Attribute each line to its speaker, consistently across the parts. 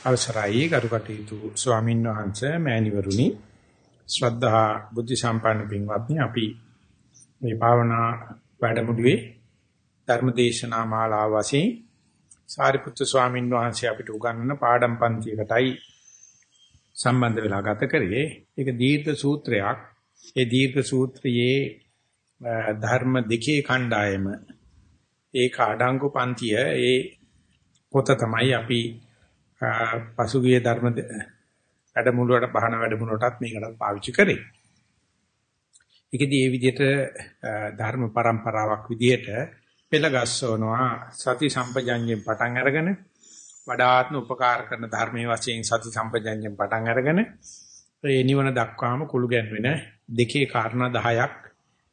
Speaker 1: අවසරයි. කරුකටයුතු ස්වාමීන් වහන්සේ මෑණිවරුනි ශ්‍රද්ධා බුද්ධ සම්පන්න පින්වත්නි අපි මේ භාවනා වැඩමුළුවේ ධර්මදේශනා මාලාව වශයෙන් සාරිපුත්තු ස්වාමීන් වහන්සේ අපිට උගන්වන පාඩම් පන්තියකටයි සම්බන්ධ වෙලා ගත කරේ. ඒක දීර්ඝ සූත්‍රයක්. ඒ දීර්ඝ සූත්‍රයේ ධර්ම දෙකේ කණ්ඩායම ඒක අඩංගු පන්තිය ඒ පොත තමයි අපි පසුගිය ධර්ම වැඩමුළුවට බහන වැඩමුළුවටත් මේකටත් පාවිච්චි කරේ. ඒකෙදී මේ විදිහට ධර්ම પરම්පරාවක් විදිහට පෙළගස්සවනවා සති සම්පජඤ්ඤයෙන් පටන් අරගෙන වඩාත්ම උපකාර කරන ධර්මයේ වශයෙන් සති සම්පජඤ්ඤයෙන් පටන් අරගෙන ඒ නිවන දක්වාම කුළු ගැන්වෙන දෙකේ කාරණා 10ක්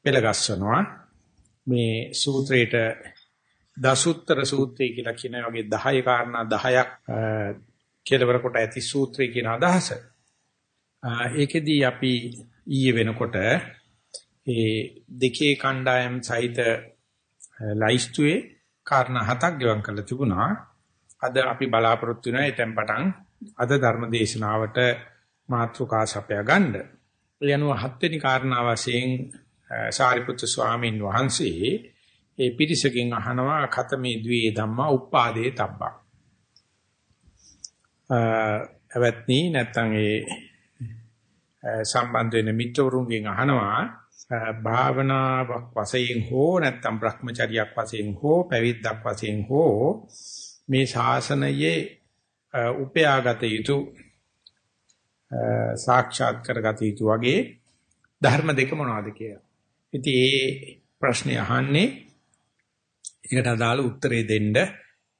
Speaker 1: පෙළගස්සවනවා මේ සූත්‍රේට දසුත්තර සූත්‍රය කියලා කියන වගේ 10 කාරණා 10ක් කෙලවර කොට ඇති සූත්‍රය කියන අදහස. ඒකෙදී අපි ඊයේ වෙනකොට ඒ දෙකේ කණ්ඩායම් සහිත ලයිස්තුවේ කාරණා හතක් ගෙවම් කරලා තිබුණා. අද අපි බලාපොරොත්තු වෙනවා එතෙන් පටන් අද ධර්ම දේශනාවට මාතෘකා සපයා ගන්න. ඒ අනුව හත්වෙනි කාරණා වශයෙන් සාරිපුත්‍ර ස්වාමීන් වහන්සේ ඒ පිරිසකින් අහනවා ඛතමේ ද්වේ ධම්මා උප්පාදේ තබ්බා. අවත්නි නැත්තම් ඒ සම්බන්ධ වෙන මිත්‍රවරුන්ගෙන් අහනවා භාවනාවක් වශයෙන් හෝ නැත්තම් Brahmacharyaක් වශයෙන් හෝ පැවිද්දක් වශයෙන් හෝ මේ ශාසනයේ උපයාගත යුතු සාක්ෂාත් කරගත යුතු වගේ ධර්ම දෙක මොනවද කියලා. ඉතින් ඒ ප්‍රශ්නේ අහන්නේ ඒකට අදාළ උත්තරේ දෙන්න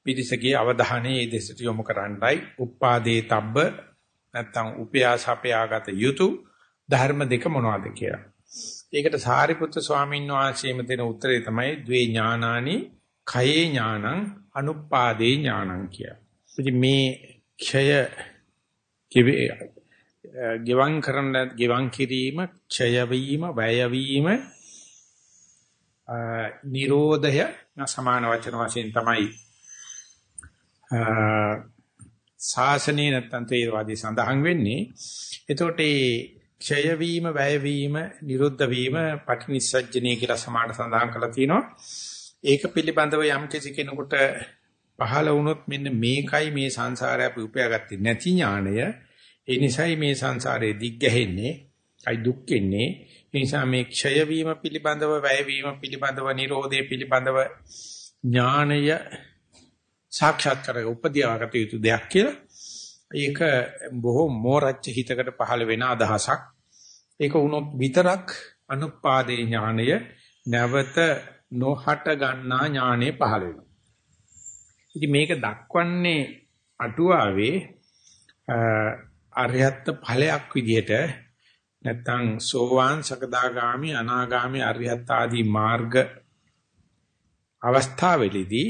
Speaker 1: පිරිසගේ අවධානය ඒ දෙසට යොමු කරන්නයි උපාදේ තබ්බ නැත්නම් උපයාසපයාගත යුතු ධර්ම දෙක මොනවද කියලා. ඒකට සාරිපුත්‍ර ස්වාමීන් වහන්සේම දෙන උත්තරේ තමයි ද්වේ ඥානානි khයේ ඥානං අනුපාදේ ඥානං කියලා. ඉතින් මේ ක්ෂය ගෙවන් කරන ගෙවන් කිරීම ක්ෂය වීම වැය වීම නිරෝධය සමාන වචන වශයෙන් තමයි ශාසනයේ නැත්තම් තේරවාදී සඳහන් වෙන්නේ. එතකොට මේ ක්ෂය වීම, වැය වීම, නිරුද්ධ වීම, පටිනිස්සජ්ජනීය කියලා සමාන සඳහන් කරලා තිනවා. ඒක පිළිබඳව යම් කිසි කෙනෙකුට පහළ වුණොත් මෙන්න මේකයි මේ සංසාරය අපි උපයාගත්තේ නැති ඥාණය. ඒ නිසයි මේ සංසාරේ දිග්ගැහෙන්නේ, අයි දුක් වෙන්නේ. ඒ නිසා මේ ක්ෂය වීම පිළිබඳව, වැය වීම පිළිබඳව, නිරෝධය පිළිබඳව ඥාණය සාක්ෂාත් කර උපදියාගත යුතු දෙයක් කියලා. ඒක බොහෝ මෝරච්ච හිතකට පහළ වෙන අදහසක්. ඒක වුණොත් විතරක් අනුපාදේ ඥාණය නැවත නොහට ගන්නා ඥාණය පහළ වෙනවා. ඉතින් මේක දක්වන්නේ අටුවාවේ අරියත්ත ඵලයක් විදිහට නැත්තම් සෝවාන් සකදාගාමි අනාගාමි අරියත්ත ආදී මාර්ග අවස්ථාවේදී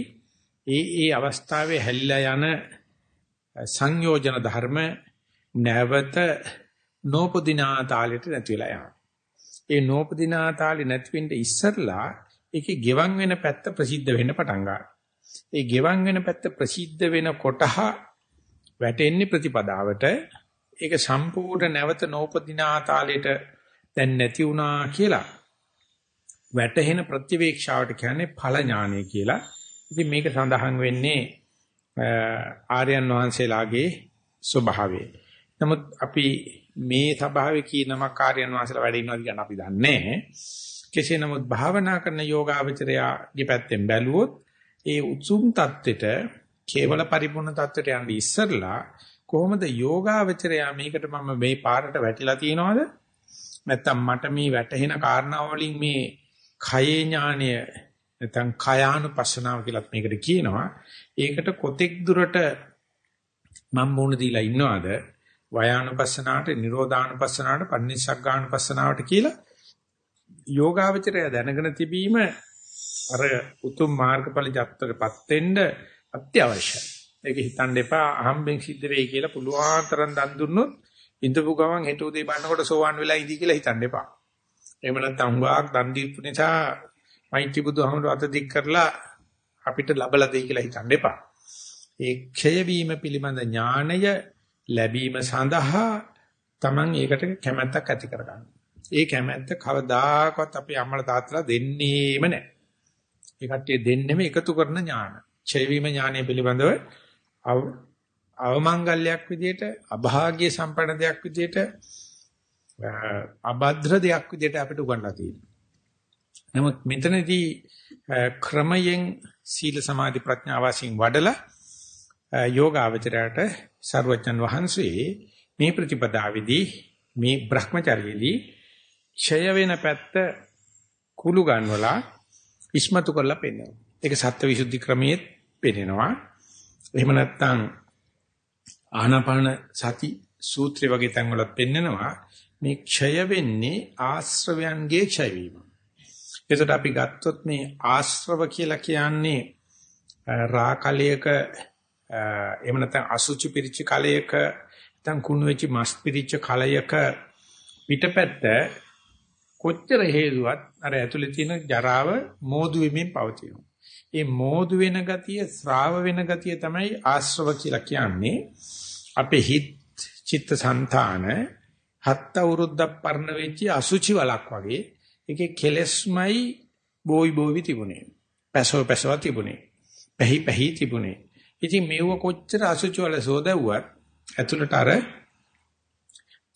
Speaker 1: ඒ ඒ අවස්ථාවේ හැලිලා යන සංයෝජන ධර්ම නැවත නෝපදිනා තාලෙට නැති වෙලා යනවා. ඒ නෝපදිනා තාලේ නැති වෙන්න ඉස්සරලා ඒකේ ගෙවන් වෙන පැත්ත ප්‍රසිද්ධ වෙන්න පටන් ගන්නවා. ඒ ගෙවන් වෙන පැත්ත ප්‍රසිද්ධ වෙන කොටහ වැටෙන්නේ ප්‍රතිපදාවට ඒක සම්පූර්ණ නැවත නෝපදිනා තාලෙට දැන් නැති වුණා කියලා වැටහෙන ප්‍රතිවේක්ෂාවට කියන්නේ ඵල ඥානය කියලා. ඉතින් මේක සඳහන් වෙන්නේ ආර්යයන් වහන්සේලාගේ ස්වභාවය. නමුත් අපි මේ ස්වභාවයේ කීනමක් ආර්යයන් වහන්සේලා වැඩ ඉන්නවද කියන අපි දන්නේ නැහැ. කෙසේ නමුත් භාවනා කරන යෝගාවචරයාගේ පැත්තෙන් බැලුවොත් ඒ උතුම් தත්වෙට කේවල පරිපූර්ණ தත්වෙට යන්න ඉස්සරලා කොහොමද යෝගාවචරයා මේකට මම මේ පාරට වැටිලා තියනවද නැත්තම් මට මේ වැටහෙන කාරණා වලින් මේ khයේ ඥානය නැත්නම් කයානුපස්සනාව කියලාත් මේකට කියනවා. ඒකට කොතෙක් දුරට මම මුණ දීලා ඉන්නවද? වයානුපස්සනාවට, නිරෝධානුපස්සනාවට, පන්නිසග්ගානුපස්සනාවට කියලා යෝගාවචරය දැනගෙන තිබීම අර උතුම් මාර්ගඵල ජත්තකපත් වෙන්න අත්‍යවශ්‍යයි. ඒක හිතන්න එපා අහම්බෙන් සිද්ධ වෙයි කියලා පුළුවන් තරම් දන් දුන්නොත් ඉඳපු ගමන් හෙට උදේ බannකොට සෝවන් වෙලා ඉඳී කියලා හිතන්න එපා. එහෙම නැත්නම් හුඟක් දන් දීපු නිසා මෛත්‍රී බුදුහමර අත දික් කරලා අපිට ලබලා දෙයි කියලා හිතන්න එපා. ඒ ක්ෂය වීම පිළිබඳ ඥාණය ලැබීම සඳහා Taman ඒකට කැමැත්තක් ඇති කරගන්න. ඒ කැමැත්ත කවදාකවත් අපේ අම්මලා තාත්තලා දෙන්නේම නැහැ. ඒ කට්ටිය දෙන්නෙම එකතු කරන ඥාන. ක්ෂය වීම ඥානය පිළිබඳව අවමංගල්‍යයක් විදියට අභාග්‍ය සම්පන්න දෙයක් විදියට අබද්ද්‍ර දෙයක් විදියට අපිට උගන්ලා තියෙනවා. නමුත් මෙතනදී ක්‍රමයෙන් සීල සමාධි ප්‍රඥා වශයෙන් වඩලා යෝගාවචරයට සර්වඥන් වහන්සේ මේ ප්‍රතිපදාවේදී මේ Brahmacharyaදී ඡය වෙන පැත්ත කුළු ගන්නවලා ඉස්මතු කරලා පෙන්වනවා. ඒක සත්‍යවිසුද්ධි ක්‍රමයේ පෙන්වනවා. එහෙම නැත්නම් ආනාපාන සති සූත්‍රය වගේ තැන්වලත් පෙන්නනවා මේ ක්ෂය වෙන්නේ ආශ්‍රවයන්ගේ ක්ෂය වීම. එතකොට අපි ගත්තොත් මේ ආශ්‍රව කියලා කියන්නේ රාකලයක එහෙම නැත්නම් අසුචි පිරිච්ච කලයක නැත්නම් කුණු වෙච්ච මස් පිරිච්ච කලයක පිටපැත්ත කොච්චර හේතුවත් අර ඇතුලේ තියෙන ජරාව මෝදු වෙමින් පවතිනවා. ඒ මෝදු වෙන ගතිය, ශ්‍රාව වෙන ගතිය තමයි ආශ්‍රව කියලා කියන්නේ. අපේ හිත චිත්තසංතාන හත් අවුරුද්දක් පරණ වෙච්ච අසුචි වලක් වගේ ඒකේ කෙලස්මයි බෝයි බෝවි තිබුණේ. පැසව පැසව තිබුණේ. පැහි පැහි තිබුණේ. ඉතින් මේව කොච්චර අසුචි වල සෝදවුවත් ඇතුළට අර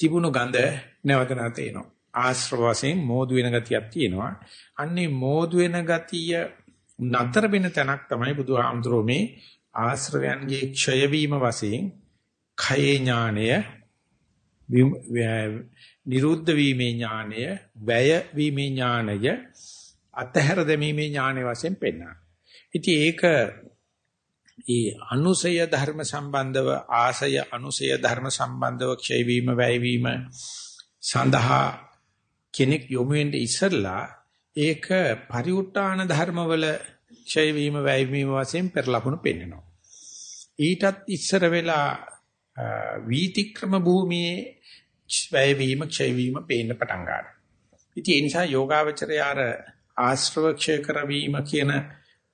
Speaker 1: තිබුණු ගඳ නැවත නැවත එනවා. ආශ්‍රව වශයෙන් මෝදු වෙන ගතියක් තියෙනවා. අන්නේ මෝදු වෙන ගතිය නතර වෙන තැනක් තමයි බුදුහාමුදුරුවෝ මේ ආශ්‍රවයන්ගේ ක්ෂය වීම වශයෙන් khයේ ඥානය නිරුද්ධ වීමේ ඥානය වැය වීමේ ඥානය අතහැර දැමීමේ ඥානය වශයෙන් පෙන්වනවා. ඉතින් ඒක ඒ අනුසය ධර්ම සම්බන්ධව ආසය අනුසය ධර්ම සම්බන්ධව ක්ෂය වීම වැය වීම සඳහා කෙනෙක් යොමු වෙන්න ඉස්සෙල්ලා ඒක පරිඋත් ทาน ධර්මවල ක්ෂය වීම වැය වීම වශයෙන් පෙරලපුණු පෙන්වනවා. ඊටත් ඉස්සර වෙලා වීතික්‍රම භූමියේ වැය වීම ක්ෂය වීම පේන්න පටන් ගන්නවා. ඉතින් ඒ නිසා යෝගාවචරය අර ආශ්‍රව ක්ෂය කරවීම කියන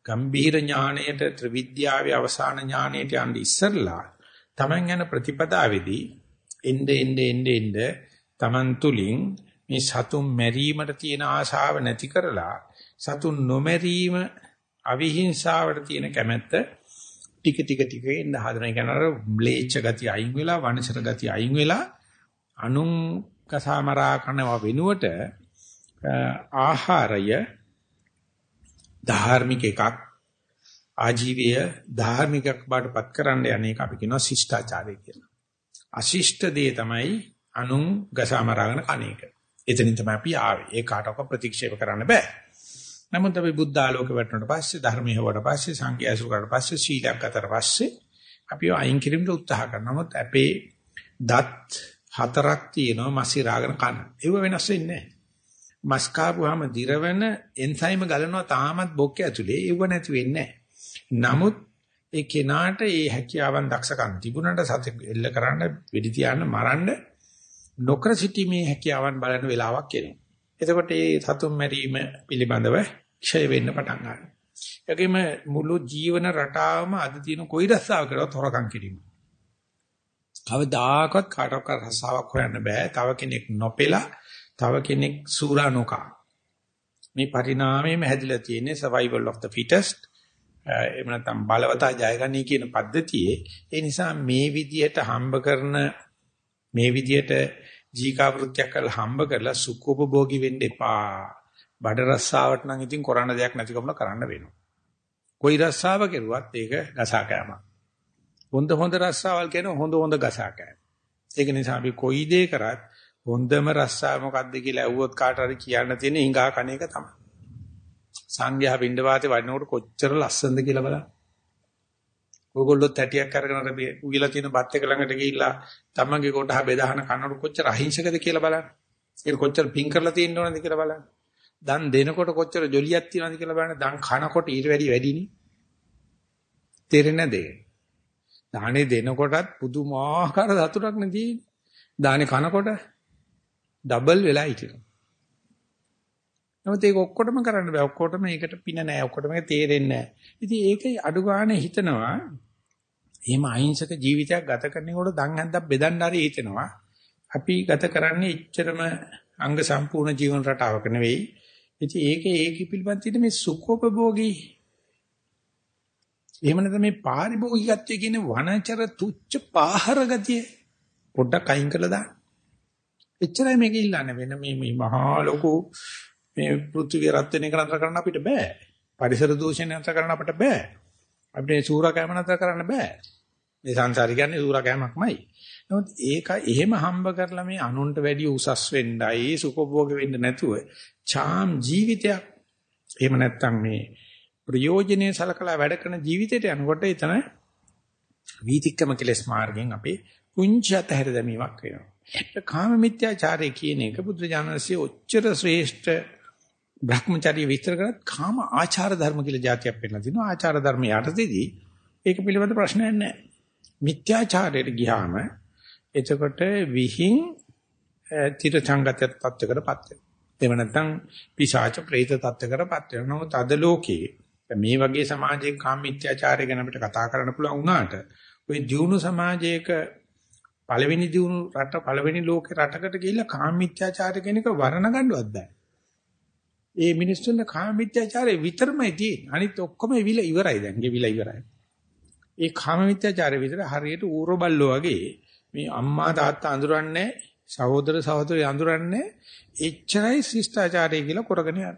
Speaker 1: ගම්භීර ඥාණයට ත්‍රිවිද්‍යාවේ අවසාන ඥාණයට යන්න ඉස්සරලා Taman යන ප්‍රතිපදාවේදී එnde ende ende ende Taman තුලින් මේ සතුන් මැරීමට තියෙන ආශාව නැති කරලා සතුන් නොමැරීම අවිහිංසාවට තියෙන කැමැත්ත ටික ටික ටික එන්න හදන එක නර බ්ලේච්ච ගතිය අයින් වෙලා වනසර ගතිය අයින් වෙලා අනුන් කසාමරා කරනවා වෙනුවට ආහාරය ධාර්මික එකක් ආජීවය ධාර්මිකක් බාටපත් කරන්න යන්නේ අපි කියනවා ශිෂ්ටාචාරය කියලා. අශිෂ්ට දේ තමයි අනුන් ගසාමරාගෙන කණේක. එතනින් තමයි අපි ආවේ. ඒ කාටවත් ප්‍රතික්ෂේප කරන්න බෑ. නමුත් අපි බුද්ධ ආලෝක වැටුණාට පස්සේ ධර්මයේ හොවට පස්සේ සංඛ්‍යා අසුර කරලා පස්සේ සීලයක් අතර පස්සේ අපි අයින් කිරීමට උත්සාහ කරනවා. නමුත් අපේ දත් හතරක් තියෙනවා මසි රාගන කන. ඒව වෙනස් වෙන්නේ නැහැ. මස් කාපුවාම දිරවන එන්සයිම ගලනවා තාමත් බොක්ක ඇතුලේ ඒව නැති වෙන්නේ නමුත් ඒ කෙනාට ඒ හැකියාවන් දක්ෂකම් තිබුණාට සතෙක් එල්ල කරන්න වෙඩි තියන්න මරන්න නොකර සිටීමේ හැකියාවන් බලන වෙලාවක් එනවා. එතකොට මේ සතුන් මැරීම පිළිබඳව ක්ෂය වෙන්න පටන් ගන්නවා. ඒකෙම මුළු ජීවන රටාවම අද තියෙන කොයි රස්සාව කරවත් හොරකම් කිරීම. කවදාකවත් කාටවත් රස්සාවක් හොයන්න බෑ. තව කෙනෙක් නොපෙලා තව කෙනෙක් සූරා නොකා. මේ පරිණාමයේම හැදිලා තියෙන්නේ survival of the fittest. එහෙම නැත්නම් බලවතා ජයගනී කියන පද්ධතියේ ඒ නිසා මේ විදියට හම්බ කරන මේ විදියට ජීකා වෘත්‍යක් කරලා හම්බ කරලා සුඛෝපභෝගී වෙන්න එපා. බඩ රස්සාවට නම් ඉතින් කරන්න දෙයක් නැතිකම කරන්න වෙනවා. කොයි රස්සාව කෙරුවත් ඒක ගසා කෑමක්. හොඳ හොඳ රස්සාවල් කියන හොඳ හොඳ ගසා කෑම. ඒක නිසා අපි කොයි දේ කරත් හොඳම රස්සාව මොකද්ද කියලා ඇහුවොත් කාට හරි කියන්න තියෙන හිඟා කණ එක තමයි. සංඝයා පින්ඩ වාතේ වඩනකොට කොච්චර ලස්සනද කියලා බලන්න. ඕගොල්ලෝ තැටියක් අරගෙන අර උගිලා තියෙන බත් එක ළඟට ගිහිල්ලා තමන්ගේ කොටහ බෙදාහන කනකොට කොච්චර අහිංසකද කියලා බලන්න. ඒක කොච්චර පිං කරලා තියෙන්න ඕනද කියලා බලන්න. දන් දෙනකොට කොච්චර ජොලියක් තියනවද කියලා බලන්න. දන් කනකොට ඊට වැඩි වැඩිනේ. තේරෙන්නේ නැද? දානේ දෙනකොටත් පුදුමාකාර සතුටක් නෙදී. දානේ කනකොට ඩබල් වෙලා හිටිනවා. නමුත් ඒක ඔක්කොටම කරන්න බෑ. ඔක්කොටම ඒකට පින නෑ. ඔක්කොටම ඒක තේරෙන්නේ නෑ. ඉතින් ඒක අඩු ගන්න හිතනවා එහෙම අහිංසක ජීවිතයක් ගත කරනකොට දන් හැන්දක් බෙදන්න හරි හිතෙනවා. අපි ගත කරන්නේ එච්චරම අංග සම්පූර්ණ ජීවන රටාවක නෙවෙයි. ඉතින් ඒකේ ඒක පිළිබඳ තියෙන මේ සුඛෝපභෝගී එහෙම නැත්නම් මේ පාරිභෝගිකත්වයේ කියන වනචර තුච්ච පාහර ගතිය පොඩ්ඩක් අයින් කරලා දාන්න. එච්චරයි මේක ඉල්ලන්නේ වෙන මේ මේ මහා ලොකු මේ පෘථිවිය රත් වෙන එක නතර කරන්න අපිට බෑ. පරිසර දූෂණය නතර කරන්න අපිට බෑ. අපිට සූරකෑම නතර කරන්න බෑ. මේ සංසාරي කියන්නේ සූරකෑමක්මයි. නමුත් ඒක එහෙම හම්බ කරලා මේ අනුන්ට වැඩි උසස් වෙන්නයි සුඛභෝග වෙන්න නැතුව ඡාම් ජීවිතයක් එහෙම නැත්නම් මේ ප්‍රයෝජනේ සලකලා වැඩ කරන ජීවිතයට යනකොට එතන වීතික්කම කෙලස් මාර්ගයෙන් අපේ පුංචි අතහැර දැමීමක් වෙනවා. කාම මිත්‍යාචාරය කියන එක බුද්ධ ඥානසිය ඔච්චර ශ්‍රේෂ්ඨ Brahmacharya විස්තර කරත් කාම ආචාර ධර්ම කියලා જાතියක් වෙන්න තිනවා. ආචාර ධර්ම යටතේදී ඒක පිළිබඳ ප්‍රශ්නයක් නැහැ. මිත්‍යාචාරයට ගියාම එතකොට විහිං තිර සංගතයට තත්ත්වකටපත් වෙනවා. එහෙම නැත්නම් පිසාච ප්‍රේත තත්ත්වකටපත් වෙනවා. නමුත් අද ලෝකයේ මේ වගේ සමාජයක කාම මිත්‍යාචාරය ගැන අපිට කතා කරන්න පුළුවන් වුණාට ওই දියුණු සමාජයක පළවෙනි දියුණු රට පළවෙනි ලෝකේ රටකට ගිහිල්ලා කාම මිත්‍යාචාරය කෙනෙක් වර්ණ ගන්නවත් බෑ. ඒ මිනිස්සුන්ගේ කාම මිත්‍යාචාරය විතරමයි තියෙන්නේ. අනිත් ඔක්කොම ඉවිල ඉවරයි දැන්. ගෙවිලා ඉවරයි. ඒ කාම මිත්‍යාචාරය විතර හරියට ඌරෝ බල්ලෝ වගේ මේ අම්මා තාත්තා අඳුරන්නේ සහෝදර සහෝදරි අඳුරන්නේ එච්චරයි ශිෂ්ටාචාරය කියලා කරගෙන යනවා.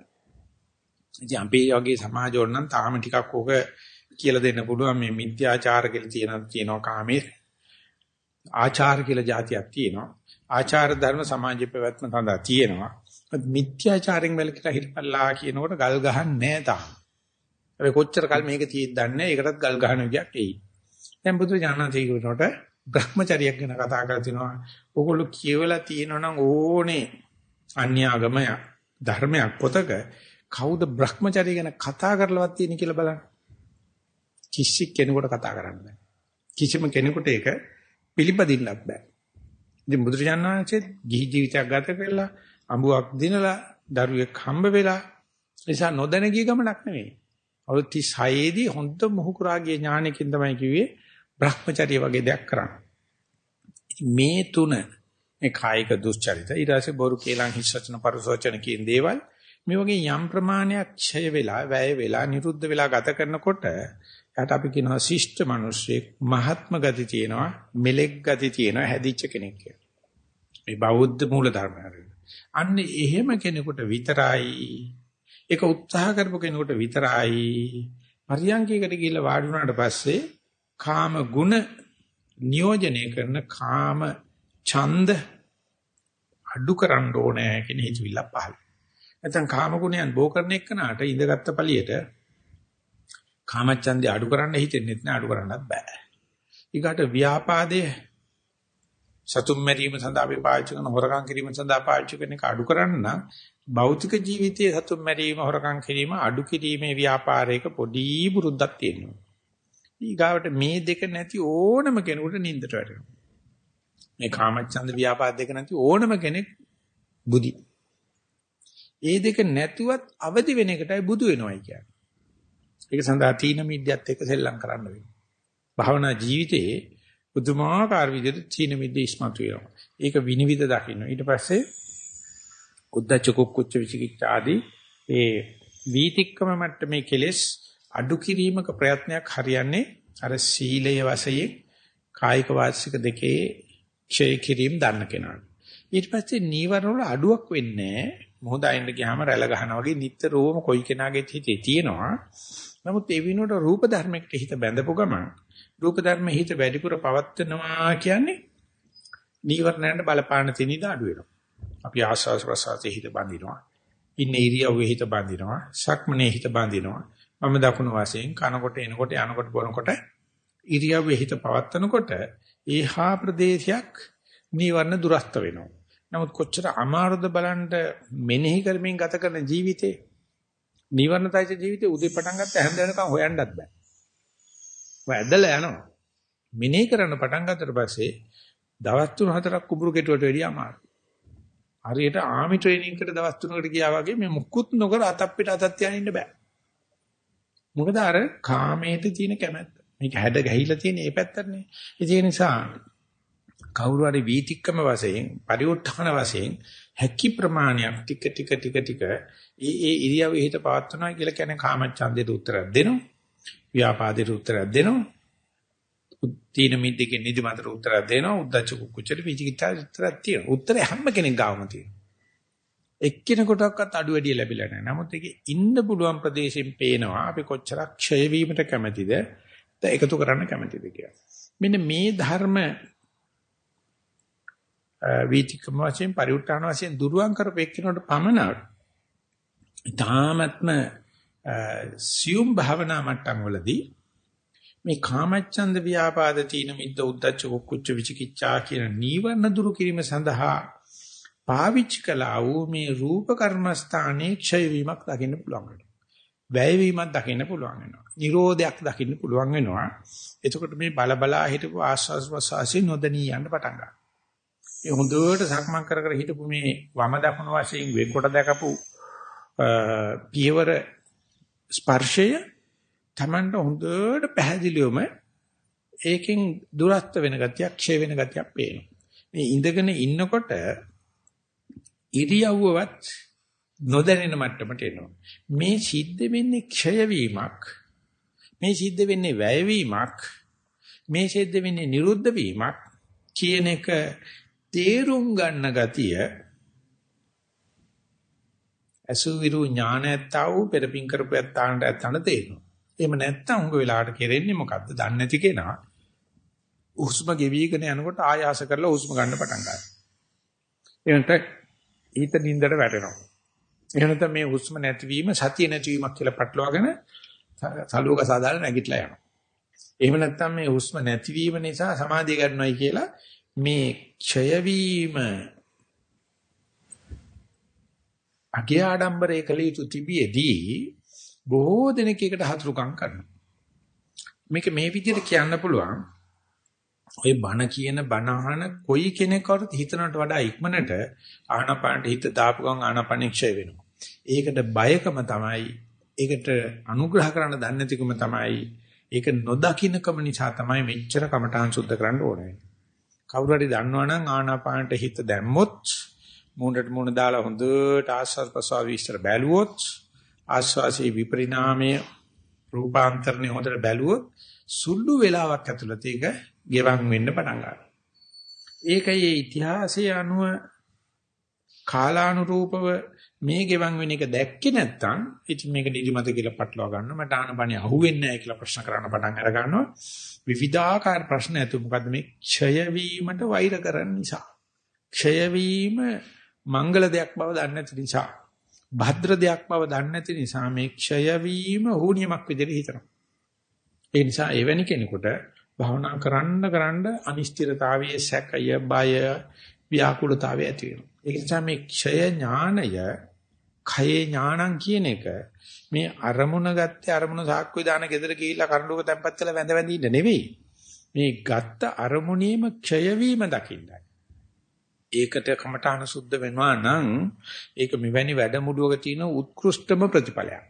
Speaker 1: ඉතින් අපි වගේ සමාජවල නම් තාම ටිකක් ඕක කියලා දෙන්න පුළුවන් මේ මිත්‍යාචාර කියලා තියෙන තියෙනවා කාමයේ ආචාර කියලා જાතියක් තියෙනවා. ආචාර ධර්ම සමාජයේ පැවැත්ම සඳහා තියෙනවා. මිත්‍යාචාරයෙන් වැළකීලා හිටපල්ලා කියනකොට ගල් ගහන්නේ නැහැ තාම. අපි කොච්චර කල් මේක තියෙද්ද දන්නේ ඒකටත් ගල් ගහන විදියක් එයි. දැන් බුදු ඥානදී කියනකොට Brahmacharya ගැන කතා කරලා තිනවා. ඕගොල්ලෝ කියවලා තියෙනවා නම් ඕනේ අන්‍යාගමය ධර්මයක් පොතක කවුද Brahmacharya ගැන කතා කරලවත් තියෙන කියලා බලන්න. කිසි කෙනෙකුට කතා කරන්න බෑ. කිසිම කෙනෙකුට ඒක පිළිපදින්නත් බෑ. ඉතින් බුදුරජාණන් වහන්සේ ගිහි ජීවිතයක් ගත කරලා අඹුවක් දිනලා දරුවෙක් හම්බ වෙලා නිසා නොදැන ගිය ගමනක් නෙවෙයි. අවුරුදු 36 දී හොඳ මොහුකුරාගේ ඥානකින් තමයි කිව්වේ Brahmacharya වගේ දෙයක් කරන්න. මේ තුන මේ කායික දුස්චරිත ඊට පස්සේ බොරු කේලම් හිස්සචන පරිසෝචන කියන දේවල් මේ වගේ යම් ප්‍රමාණයක් ඡය වෙලා වැය වෙලා නිරුද්ධ වෙලා ගත කරනකොට එයාට අපි කියනවා ශිෂ්ට මිනිස්සෙක් මහත්ම ගති තියෙනවා මෙලෙක් ගති තියෙනවා හැදිච්ච කෙනෙක් කියලා. මේ බෞද්ධ මූල ධර්ම අන්න එහෙම කෙනෙකුට විතරයි ඒක උත්සාහ කරපු කෙනෙකුට විතරයි පරියන්කයකට ගිහිල්ලා වාඩි වුණාට පස්සේ කාම ගුණ නියෝජනය කරන කාම ඡන්ද අඩු කරන්න ඕනේ කියන හිතවිල්ල පහළ. නැත්නම් කාම ගුණයන් බෝ කරන එක්කනට ඉඳගත්ත පළියට කාමච්ඡන්දේ අඩු කරන්න හිතෙන්නේ නැහැ අඩු කරන්නත් බෑ. ඊකට ව්‍යාපාදයේ සතුම් මැරීම සඳහා අපි පාවිච්චි කරන හොරකම් කිරීම සඳහා පාවිච්චි කරන එක අඩු කරන්න නම් භෞතික ජීවිතයේ සතුම් මැරීම හොරකම් කිරීම අඩු කිරීමේ ව්‍යාපාරයක පොඩි බුරුද්දක් තියෙනවා. ඊගාවට මේ දෙක නැති ඕනම කෙනෙකුට නින්දට වැටෙනවා. මේ කාමච්ඡන්ද ව්‍යාපාද දෙක නැති ඕනම කෙනෙක් බුදි. ඒ දෙක නැතුවත් අවදි වෙන එකටයි බුදු වෙනවයි කියන්නේ. ඒක සඳහා තීන මිද්‍යත් එක්ක සෙල්ලම් කරන්න වෙනවා. භවනා ජීවිතයේ පුදුමාකාර විදිහට තීන මිද්‍ය ඉස්මතු වෙනවා. ඒක විනිවිද දකින්න. ඊට පස්සේ උද්දච්ච කුක්කුච්ච විචිකිච්ඡ ආදී ඒ වීතික්කම මට්ටමේ කෙලෙස් අඩු කිරීමක ප්‍රයත්නයක් හරියන්නේ අර සීලයේ වශයෙන් කායික වාචික දෙකේ ක්ෂය කිරීම දන්න කෙනාට. ඊට පස්සේ නීවරණ වල අඩුවක් වෙන්නේ මොහොත අයින්ද ගියාම රැළ ගහනවා වගේ නිට්ටරෝම කොයි කෙනාගේ හිතේ තියෙනවා. නමුත් ඒ විනෝඩ රූප ධර්මයකට හිත බැඳපු ගමන් රූප ධර්ම හිත වැඩිපුර පවත්වනවා කියන්නේ නීවරණයන්ට බලපාන තැනින්ද අඩු වෙනවා. අපි ආස්වාස් ප්‍රසආතේ හිත බඳිනවා. ඉන්නේ ඉරියව්වේ හිත බඳිනවා. සක්මනේ හිත බඳිනවා. මම දකුණු වශයෙන් කනකොට එනකොට යනකොට බොනකොට ඉරියව්වේ හිත පවත්වනකොට ඒහා ප්‍රදේශයක් නීවරණ දුරස්ත වෙනවා. නමුත් කොච්චර අමාරුද බලන්න මෙනෙහි කරමින් ගත කරන ජීවිතේ නීවරණතයිච ජීවිතේ උදේ පටන් ගත්ත හැන්ද වෙනකන් හොයන්නත් බෑ. ඔය ඇදලා යනවා. මෙනෙහි කරන්න පටන් ගත්තට පස්සේ දවස් තුන හතරක් කුඹුරු කෙටුවට වැඩිය අමාරුයි. හරියට ආමි ට්‍රේනින් එකට දවස් තුනකට ගියා වගේ මේ මුකුත් නොකර අතක් පිට අතක් තියාගෙන ඉන්න බෑ. මොකද අර කාමයේ තියෙන කැමැත්ත. මේක හැඩ ගැහිලා තියෙන මේ පැත්තනේ. ඒ නිසා කවුරු හරි වීතික්කම වශයෙන් පරිඋත්ථාන වශයෙන් හැකි ප්‍රමාණයක් ටික ටික ටික ටික ඒ ඒ ඉරියව්වෙ හිත පවත්වනවා කියලා කියන්නේ කාමච්ඡන්දයට උත්තරයක් දෙනවා. ව්‍යාපාදයට උත්තරයක් දෙනවා. තීන මිද්දකින් නිදිමතට උත්තරයක් දෙනවා. උද්දච්ච කුච්චට විචිකිච්ඡාට උත්තරයක් තියෙනවා. උත්තරය හැම කෙනෙක් ගාවම තියෙනවා. එක්කිනෙකුටවත් අඩු වැඩි ලැබිලා නැහැ. නමුත් ඒකේ ඉන්න පුළුවන් ප්‍රදේශයෙන් පේනවා අපි කොච්චරක් ක්ෂය වීමට කැමැතිද, එකතු කරන්න කැමැතිද කියලා. මෙන්න මේ ධර්ම වීතිකම වශයෙන් පරිඋත්තාන වශයෙන් දුරුවන් කරපෙන්නට පමණක් ඊ타මත්ම සියුම් භාවනා මට්ටම් වලදී මේ කාමච්ඡන්ද ව්‍යාපාද තීන මිද්ද උද්දච්ච කුච්ච විචිකිච්ඡා කියන නීවරණ දුරු කිරීම සඳහා පාවිච්චි කළා වූ මේ රූප කර්මස්ථානයේ ක්ෂය වීමක් දකින්න පුළුවන් වෙනවා. වැය වීමක් දකින්න පුළුවන් වෙනවා. නිරෝධයක් දකින්න පුළුවන් වෙනවා. එතකොට මේ බලබලා හිටපු ආස්වාස් ප්‍රසවාසී නොදණී යන්න පටන් ගන්නවා. ඒ හොඳට සක්මන් කර කර හිටපු මේ වම දකුණු වශයෙන් වෙන්කොට දැකපු පියවර ස්පර්ශය Tamanට හොඳට පැහැදිලිවම ඒකෙන් දුරස්ත වෙන ගතියක්, ක්ෂය වෙන ගතියක් පේනවා. මේ ඉඳගෙන ඉන්නකොට ඉරියව්වවත් නොදැනෙන මට්ටමට එනවා. මේ සිද්ධ වෙන්නේ ක්ෂය වීමක්. මේ සිද්ධ වෙන්නේ වැය වීමක්. මේ සිද්ධ වෙන්නේ නිරුද්ධ වීමක් කියන එක තේරුම් ගන්න ගතිය අසුවිරු ඥාන ඇත්තා වූ පෙරපින් කරපු ඇත්තාන්ට ඇත්තන තේරෙනවා. එහෙම නැත්නම් උඟ වෙලාවට කෙරෙන්නේ මොකද්ද? දන්නේ නැති කෙනා හුස්ම ගෙවිගෙන යනකොට ආයාස කරලා හුස්ම ගන්න පටන් ගන්නවා. එනට ඊත නින්දට වැටෙනවා. එහෙම නැත්නම් මේ හුස්ම නැතිවීම සතිය නැතිවීමක් කියලා පටලවාගෙන සලුවක සාදාලා නැගිටලා යනවා. එහෙම නැත්නම් මේ හුස්ම නැතිවීම නිසා සමාධිය ගන්නවයි කියලා මේ ක්ෂය වීම අගේ ආඩම්බරේ කළ යුතු තිබියදී බොහෝ දෙනෙක් එකට හතුරුකම් කරනවා. මේක මේ විදිහට කියන්න පුළුවන්. ඔය බණ කියන බණ අහන කොයි කෙනෙකුට හිතනට වඩා ඉක්මනට ආනාපානට හිත දාපු ගමන් ආනාපානික්ෂය වෙනවා. ඒකට බයකම තමයි ඒකට අනුග්‍රහ කරන්න දන්නේ නැතිකම තමයි ඒක නොදකින්නකම නිසා තමයි මෙච්චර කමඨාන් සුද්ධ කරන්න ඕනේ. කවුරු හරි දන්නවනම් ආනාපානට හිත දැම්මොත් මූණට මූණ දාලා හොඳට ආස්වාද ප්‍රසවාස විස්තර බැලුවොත් ආස්වාසේ විපරිණාමය රූපාන්තරණය හොඳට බැලුවොත් සුළු වේලාවක් ඇතුළත ඒක ගෙවන් වෙන්න පටන් ගන්නවා. ඒකයේ ඉතිහාසයේ අනුව කාලානුරූපව මේ ගෙවන් වෙන එක දැක්කේ නැත්නම් ඉතින් මේක නිදිමත කියලා පටලවා ගන්නවා මට ආනපනිය අහුවෙන්නේ නැහැ කියලා ප්‍රශ්න කරන්න පටන් අර ගන්නවා. විවිධාකාර ප්‍රශ්න ඇතු මොකද්ද මේ? ක්ෂය වීමට වෛර කරන නිසා. ක්ෂය වීම මංගල දෙයක් බව දන්නේ නැති නිසා භද්‍ර දෙයක් බව දන්නේ නැති නිසා මේ ක්ෂය වීම හුනියමක් විදිහට හිතනවා ඒ නිසා එවැනි කෙනෙකුට භවනා කරන්න කරන්න අනිශ්චිතතාවයේ සැකය බය ව්‍යාකූලතාවය ඇති වෙනවා ඒ නිසා මේ ක්ෂය ඥානය khයේ ඥානං කියන එක මේ අරමුණ ගත්තේ අරමුණ සාක්කුවේ දාන gedara ගිහිල්ලා කරඬුක තැම්පත් කරලා වැඳ වැඳ ඉන්න නෙවෙයි. මේ ගත්ත අරමුණේම ක්ෂය වීම දකින්නයි. ඒකට කමඨාන සුද්ධ වෙනවා නම් ඒක මෙවැනි වැඩමුළුවක තියෙන උත්කෘෂ්ඨම ප්‍රතිඵලයක්.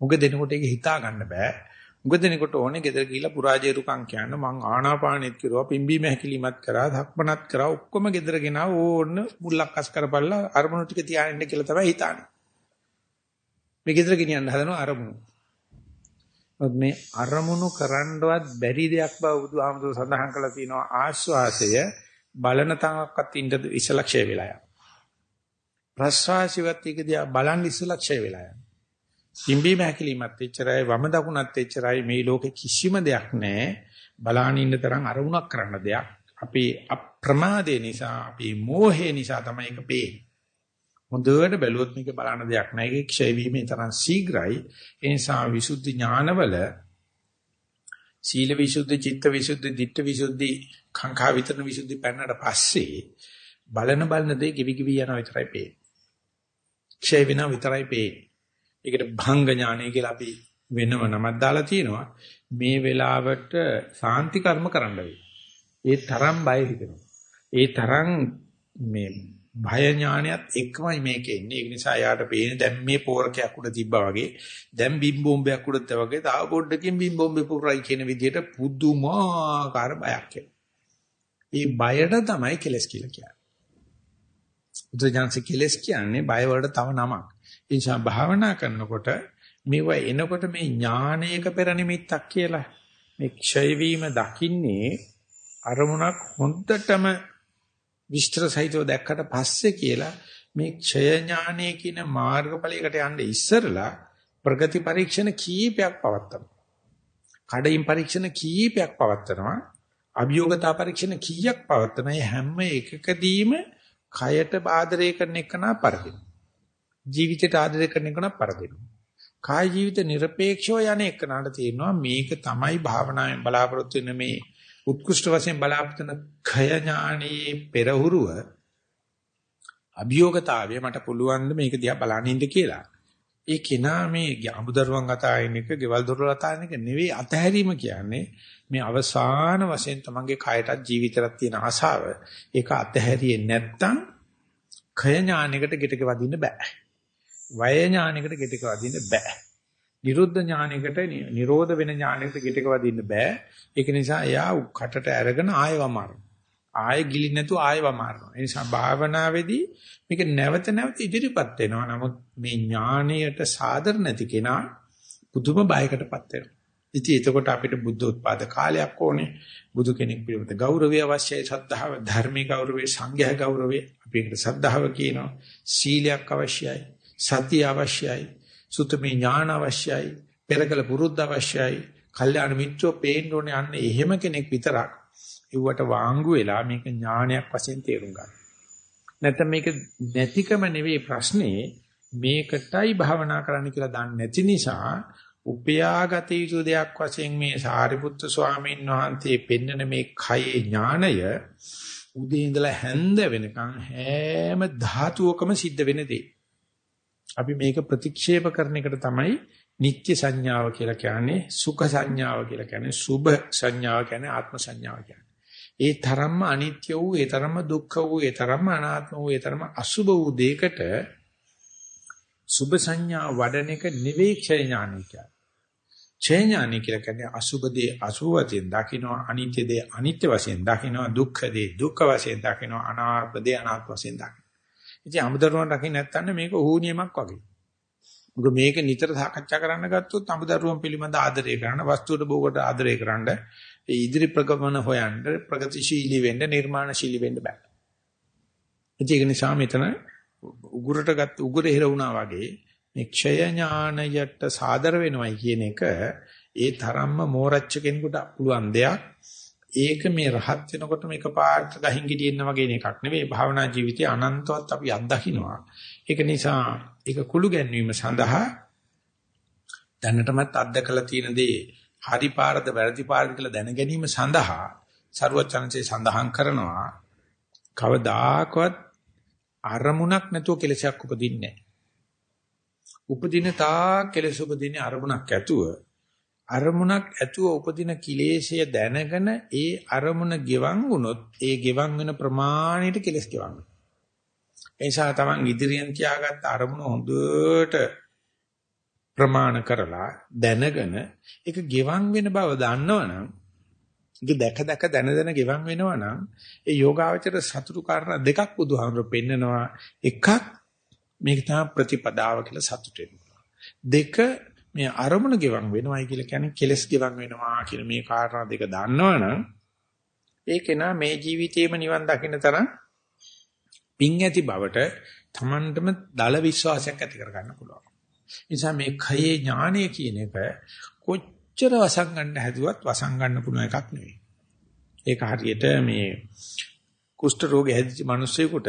Speaker 1: මොකද දෙනකොට ඒක හිතා ගන්න බෑ. උගදෙනකොට ඕනේ ගෙදර ගිහිල්ලා පුරාජේරුකම් කියන්න මං ආනාපානෙත් කිරුවා පිම්බීම හැකිලිමත් කරා ධක්මනත් කරා ඔක්කොම ගෙදර ගෙනා ඕන්න මුල්ලක් අස් කරපල්ලා අරමුණු ටික තියාගෙන කියලා තමයි හිතන්නේ මේ ගෙදර ගෙනියන්න හදනවා අරමුණු මොකද මේ අරමුණු කරන්නවත් බැරි දෙයක් බව බුදුහාමුදුර සඳහන් කළා තියෙනවා ආස්වාසය බලන තාක්කත් ඉඳ ඉසලක්ෂය වෙලා යනවා. ප්‍රස්වාසියවත් එක දිහා බලන් ඉසලක්ෂය වෙලා යනවා. පිම්බීම හැකිලිමත් එච්චරයි වම දකුණත් එච්චරයි. මේ ලෝකේ කිසිම දෙයක් නැහැ. බලාන ඉන්න තරම් අරමුණක් කරන්න දෙයක්. අපේ අප්‍රමාදේ නිසා අපේ මෝහේ නිසා තමයි ඒක පේන්නේ. හොඳට බැලුවොත් මේක බලන්න දෙයක් නැහැ. ඒක ක්ෂය වීමේ තරම් ශීඝ්‍රයි. ඒ නිසා විසුද්ධි ඥානවල සීල විසුද්ධි චිත්ත විසුද්ධි ditth විසුද්ධි කාංකා විතරන විසුද්ධි පෙන්නට පස්සේ බලන බලන දේ කිවි කිවි යනවා විතරයි පේන්නේ ක්ෂය වෙනවා විතරයි පේන්නේ ඒකට භංග ඥානය කියලා අපි වෙනම නමක් දාලා තියෙනවා. මේ වෙලාවට සාන්ති කර්ම කරන්න ඒ තරම් බය හිතෙනවා. ඒ තරම් මේ භය ඥානයත් එක්කමයි මේකේ ඉන්නේ. ඒක නිසා යාට පේන්නේ දැන් මේ පෝරකයක් උඩ තිබ්බා වගේ දැන් බිම් බෝම්බයක් උඩ තිබ්බා වගේ තාව පොඩ්ඩකින් බිම් බෝම්බේ පුරයි කියන විදිහට පුදුමාකාර බයක් ඒ බයට තමයි කෙලස් කියලා කියන්නේ. බුදුජානක කෙලස් කියන්නේ බය වලට තව නමක්. ඒ නිසා භාවනා කරනකොට මේව එනකොට මේ ඥානයක පෙර නිමිත්තක් කියලා මේ ක්ෂය වීම දකින්නේ අරමුණක් හොඳටම විස්තර සහිතව දැක්කට පස්සේ කියලා මේ ක්ෂය ඥානය කියන මාර්ගඵලයකට යන්න ඉස්සරලා ප්‍රගති පරීක්ෂණ කීපයක් පවත්තනවා. කඩින් පරීක්ෂණ කීපයක් පවත්නවා. අභියෝගතා පරීක්ෂණ කීයක් පවත්නවා. මේ හැම එකකදීම කයට ආදරය කරන එකනා පරදින. ජීවිතයට ආදරය කරන එකනා පරදින. කාය ජීවිත নিরপেক্ষව යන එකනට තියෙනවා මේක තමයි භාවනාවෙන් බලාපොරොත්තු වෙන මේ උත්කෘෂ්ඨ වශයෙන් බලාපොරොත්තු වෙන khය ඥානයේ පෙරහුරුව අභියෝගතාවය මට පුළුවන් මේක දිහා බලන්න ඉන්න කියලා. ඒ කෙනා මේ අමුදරුවන් අතාරින එක, ගෙවල් දොරවල් අතාරින එක නෙවෙයි අතහැරීම කියන්නේ මේ අවසාන වශයෙන් තමන්ගේ කයටත් ජීවිතයටත් තියෙන ආශාව. ඒක අතහැරියේ නැත්තම් khය ඥානයකට ගෙටක වදින්න බෑ. වය ඥානයකට ගෙටක වදින්න බෑ. නිරුද්ධ ඥානයකට නිරෝධ වෙන ඥානයකට ගෙටක වදින්න බෑ. ඒක නිසා එයා කටට අරගෙන ආයෙව මාරනවා. ආයෙ ගිලින් නැතුව ආයෙව මාරනවා. ඒ නිසා භාවනාවේදී මේක නැවත නැවත ඉදිරිපත් වෙනවා. නමුත් මේ ඥානයට සාදර නැති කෙනා පුදුම බයකටපත් වෙනවා. ඉතින් එතකොට අපිට බුද්ධ උත්පාද කාලයක් ඕනේ. බුදු කෙනෙක් පිළිබඳ ගෞරවය අවශ්‍යයි. ශ්‍රද්ධාව, ධර්මික ගෞරවය, සංඝයා ගෞරවය. අපි ඒකට ශ්‍රද්ධාව කියනවා. සීලයක් අවශ්‍යයි. සතිය අවශ්‍යයි. සුතමේ ඥාන අවශ්‍යයි. පෙරකල පුරුද්ද අවශ්‍යයි. කල්යාණ මිත්‍රෝ පේන්න ඕනේ අන්න එහෙම කෙනෙක් විතරක්. ඒවට වාංගු වෙලා මේක ඥානයක් වශයෙන් තේරුම් ගන්න. නැත්නම් මේක නැතිකම නෙවෙයි ප්‍රශ්නේ මේකටයි භාවනා කරන්න කියලා දන්නේ නැති නිසා උපයාගත යුතු දෙයක් වශයෙන් මේ සාරිපුත්තු ස්වාමීන් වහන්සේ පෙන්වන මේ කයේ ඥාණය උදේ ඉඳලා හැන්ද වෙනකන් හැම ධාතුවකම සිද්ධ වෙන දේ. අපි මේක ප්‍රතික්ෂේප කරන එකට තමයි නිත්‍ය සංඥාව කියලා කියන්නේ සුඛ සංඥාව කියලා කියන්නේ සුභ සංඥාව කියන්නේ ආත්ම සංඥාව කියන්නේ. ඒ තරම්ම අනිත්‍ය වූ, ඒ තරම්ම දුක්ඛ වූ, ඒ තරම්ම අනාත්ම වූ, ඒ තරම්ම අසුභ වූ දෙයකට සුභ සංඥා වඩන එක නෙවෙයි ක්ෂය ඥානය කියන්නේ. ක්ෂය ඥානය කියලා කියන්නේ අසුභ දේ අසුභ වශයෙන් දකිනවා, අනිත්‍ය දේ අනිත්‍ය වශයෙන් දකිනවා, දුක්ඛ දේ දුක්ඛ වශයෙන් දකිනවා, අනාත්ම දේ අනාත්ම වශයෙන් දකිනවා. ඉතින් අමුදරුවන් රකින්න නැත්නම් මේක ඌනියමක් වගේ. මොකද මේක නිතර සාකච්ඡා කරන්න ගත්තොත් අමුදරුවන් පිළිබඳ ආදරය කරන්න, වස්තුවට බෝකට ආදරය කරන්න, ඉදිරි ප්‍රගමන හොයන්න, ප්‍රගතිශීලී වෙන්න, නිර්මාණශීලී වෙන්න බෑ. ඒක නිසා මෙතන උගුරට ගත් උගුර හිර වුණා වගේ මේ ක්ෂය ඥානයට සාදර වෙනවයි කියන එක ඒ තරම්ම මෝරච්ච කෙනෙකුට පුළුවන් දෙයක්. ඒක මේ රහත් වෙනකොට මේක පාට ගහින් ගිටින්න වගේ එකක් නෙවෙයි භාවනා ජීවිතයේ අනන්තවත් අපි අත්දකින්නවා ඒක නිසා ඒක කුළු ගැන්වීම සඳහා දැනටමත් අත්දකලා තියෙන දේ හරි පාරද වැරදි පාරද කියලා දැන ගැනීම සඳහා ਸਰුවචනසේ සඳහන් කරනවා කවදාකවත් අරමුණක් නැතුව කෙලෙසක් උපදින්නේ නැහැ. උපදින තා කෙලෙස උපදින්නේ අරමුණක් ඇතුව අරමුණක් ඇතුව උපදින කිලේශය දැනගෙන ඒ අරමුණ ගෙවන් වුණොත් ඒ ගෙවන් වෙන ප්‍රමාණයට කෙලස් ගෙවන් වෙනවා. ඒ නිසා තමන් ඉදිරියෙන් තියාගත්ත අරමුණ හොඳට ප්‍රමාණ කරලා දැනගෙන ඒක ගෙවන් වෙන බව දන්නවනම් ඒක දැක දැක දැන දැන ගෙවන් වෙනවනම් ඒ යෝගාවචර සතුටු කාරණා දෙකක් බුදුහාමර පෙන්නනවා එකක් මේක තමයි ප්‍රතිපදාව කියලා සතුට දෙක මේ අරමුණ ගෙවන් වෙනවයි කියලා කියන්නේ කෙලස් ගෙවන් වෙනවා කියන මේ කාරණා දෙක දන්නවනම් ඒකේ නා මේ ජීවිතේම නිවන් දකින්න තරම් පිං ඇති බවට Tamanටම දල විශ්වාසයක් ඇති කරගන්න පුළුවන්. නිසා මේ khයේ ඥානය කියන එක කොච්චර වසංගන්න හැදුවත් වසංගන්න පුළුවන් එකක් නෙවෙයි. ඒක හරියට මේ කුෂ්ඨ රෝගේ හැදිච්ච මිනිස්සෙකුට